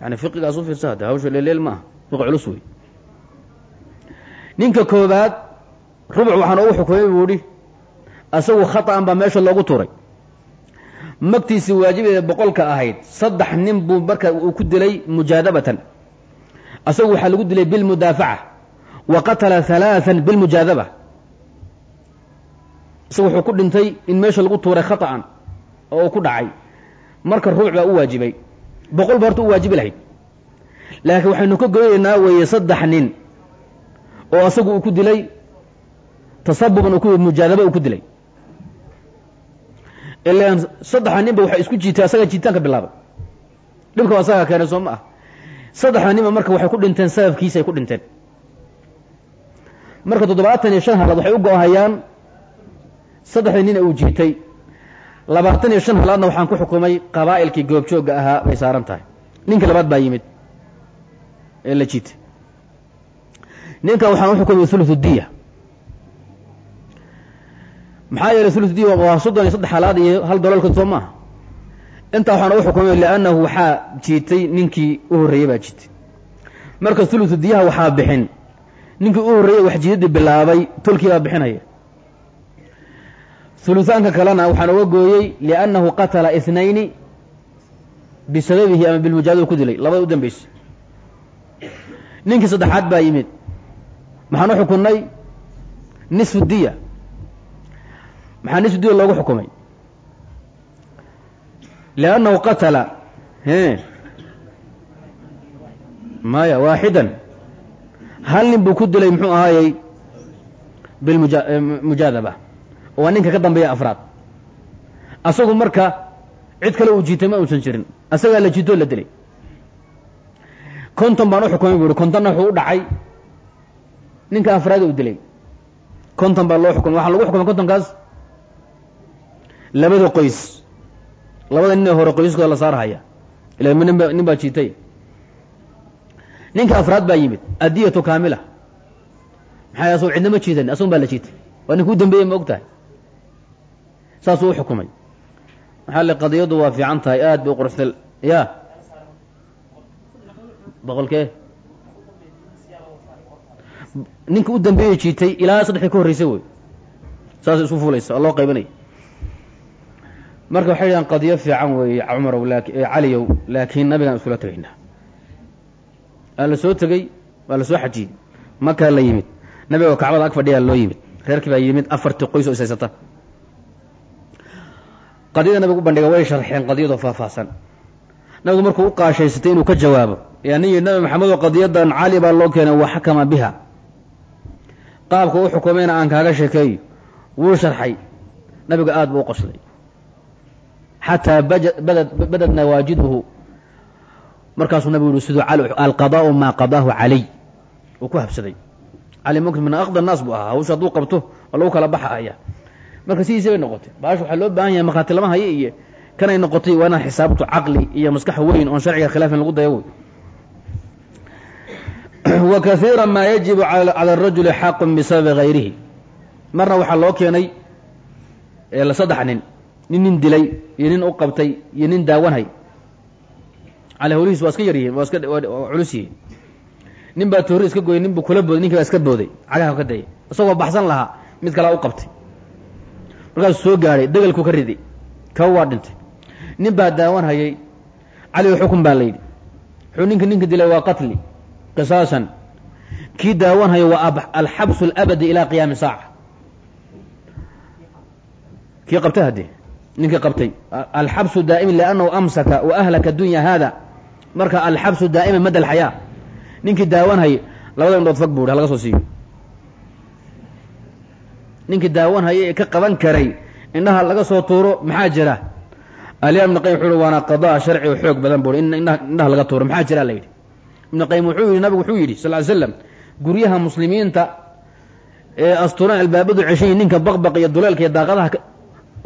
Yani fiqigaas u fiirsa hade hawsha leeleel ma aha culus wey ninka koobaad rubuc waxaan ugu xukumay buu idhi asagu khata'an baa meesha loogu tuuray. Magtiisii waajibeeda boqolka ahayd saddex nin buu marka uu ku dilay mujaadabatan. Asagu waxaa lagu dilay bilmudaafaca wa qatala halaaan bilmujaadaba isagu wuxuu ku dhintay in meesha lagu tuuray khata'an oo uu ku dhacay. Marka rubuc baa u waajibay. Boqol ba horta u waajibi lahayd. Laakiin waxaynu ka goynaynaa weeye saddex nin oo asagu uu ku dilay tasabuban ku mujaadaba uu ku dilay. Ilaan saddexa ninba waxay isku jiitay asaga jiitaanka bilaabay. Dhibka asaga keenay soo ma ah saddexda ninba marka waxay ku dhinteen sababkiisa ay ku dhinteen. Marka toddobaatan iyo shan halaad waxay u go-hayaan saddexdii nina uu jiitay. Labaatan iyo shan halaadna waxaan ku xukumay qabaa'ilkii goobjoogga ahaa bay saaran tahay. Ninka labaad baa yimid ee la jiitay. Ninka waxaan u xukumay thuluthu diya maxaa yeelay diya waa soddon iyo saddex halaad iyo hal doloolkood soo intaa waxaan ugu xukumay liannahu waxaa jiitay ninkii u horreeyey baa jiitay. Marka diyaha waxaa bixin. Ninkii u horreeyey wax jiidadii bilaabay tolkii baa bixinaya. Huluhaanka kalena waxaan uga gooyey liannahu qatala ithnayni bisababihi ama bilmujaadada ku dilay labada u dambeysay. Ninkii saddexaad baa yimid. Maxaan u xukunnay nisfu diya maxaa nisfu diya loogu xukumay. Liannahu qatala maya waaxidan. Hal nin buu ku dilay muxuu ahaayey bilmujaadaba waa ninka ka dambeeya afraad. Asagu marka cid kale uu jiitay ma uusan jirin. Asagaa la jiitoo la dilay. Konton baan u xukumay bu uhi kontonna wuxuu u dhacay. Ninka afraad uu dilay. Konton baa loo xukumay. Waxaa lagu xukumay kontonkaas labada qoys. Labada nin hore qoysaskooda la saarhaya ila baa jiitay. Ninka afraad baa yimid. Addiyatu kaamila. Maxay asag cidna ma jiitan asagun baa la jiitay. Waa ninka u dambeeyey ma og saasuu u xukumay. Maxaa le qadiyaddu waa fiican tahay? Aad bay u ya. Boqolkee ninka u dambeeyey jiitay ilaa saddexdii ka horreysay wey saasay isku fulaysa oo qaybanaya marka waxay yidhahaan qadiyo fiican weeye cumarow caliyow laakiin nabigaan iskula tegaynaa waa la soo tegey waa la soo xajiyey. Makaa la yimid nabiga kacbada ag fadhiyaa loo yimid. Reerkii baa yimid afartii qoys oo ishaysata qadiyada nabigu u bandhiga way sharxeen qadiyadoo faahfaahsan. Nabigu markuu u qaashaysatay inuu ka jawaabo yaa nin yidhi nabi maxamed qadiyadan cali baa loo keenay wa xakama biha. Qaabka u xukumayna aan kaaga sheekeeyo wuu sharxay. Nabiga aad buu u qoslay xataa badad nawaajiduhu markaasuu nabigu yihi siduu alqadaau maa qadaahu calay uu ku habsaday cali mukri min aqda naas buu ahaa hawsha hadduu qabto oo lagu kala baxaya marka sidiisi bay noqotay baash waxaa loo baahan yahay markhaati lama iyo kanay noqotay waa inaan caqli iyo maskax weyn oon sharciga khilaafin lagu wey wa kaiira maa yajibu cala arajuli xaqun bisababi hayrihi marna waxaa loo keenay saddex nin nin nin dilay iyo nin u qabtay iyo nin daawanhay cali hawlihiis waa iska yar waa iska nin baa toori iska gooyay nin buu kula booday ninki baa iska booday cagaha ka dayay. Isagoo baxsan lahaa mid kalea u qabtay. Markaasuu soo gaadhay degelku ka riday kaw waa dhintay. Nin baa daawan hayay caligo xukun baa layidhi wuxuu ninka ninka dilay waa qatli qisaasan. Kii daawan hayo waa alxabsu alabadi ilaa qiyaami saaca. Kii qabtay haddee ninkii qabtay. Alxabsu daa'iman liannahu amsaka wa ahlaka dunya haada marka alxabsu daa'iman mada alxayaa ninkii daawan hayay labada indhood fag buuhi halaga soo siiyo. Ninkii daawan hayay ee ka qaban karay indhaha laga soo tuuro maxaa jira? Alimaam ibn qayim waana qadaa sharci oo xoog badan buui in indhaha laga tuuro maxaa jira la yidhi. Ibnu qayim wuxuu yidhi nabigu wuxuu yidhi sal slam guryaha muslimiinta ee asturan albaabadu ceshayi ninka baqbaq iyo duleelka iyo daaqadaha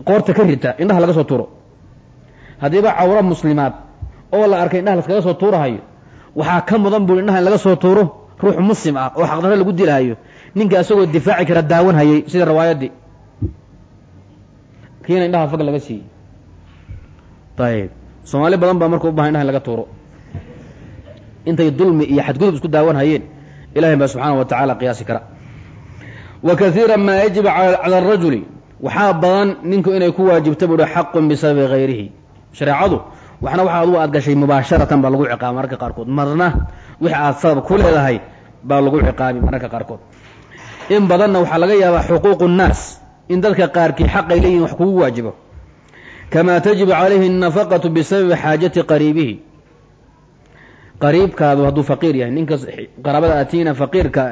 qoorta ka rita indhaha laga soo tuuro. Haddiiba cawro muslimaad oo la arkay indhaha laskaga soo tuurahayo waxaa ka mudan bui indhaha in laga soo tuuro ruux muslim ah oo xaqdarre lagu dilaayo. Ninka isagoo difaaci kara daawan hayay sida riwaayaddii kiina indhaha fag laga siiyey. Ayib soomaali badan baa marka u baahan indhaha in laga tuuro. Intay dulmi iyo xadgudub isku daawan hayeen ilahay baa subxaana wa tacaala qiyaasi kara. Wa kaiira maa yajibu cala arajuli waxaa badan ninku inay ku waajibta buuhi xaqun bisababi hayrihi shareecadu waxna waxa adugu aad gashay mubaasharatan baa lagu ciqaaba mararka qaarkood. Marna wixi aad sabab ku leedahay baa lagu ciqaabi mararka qaarkood. In badanna waxaa laga yaabaa xuquuqu nnaas in dadka qaarkii xaqay leeyihiin wax kugu waajibo. Kamaa tajibu calayhi annafaqatu bisababi xaajati qariibihi. Qariibkaadu hadduu faqiir yahay ninka qaraabada aatiina faqiirka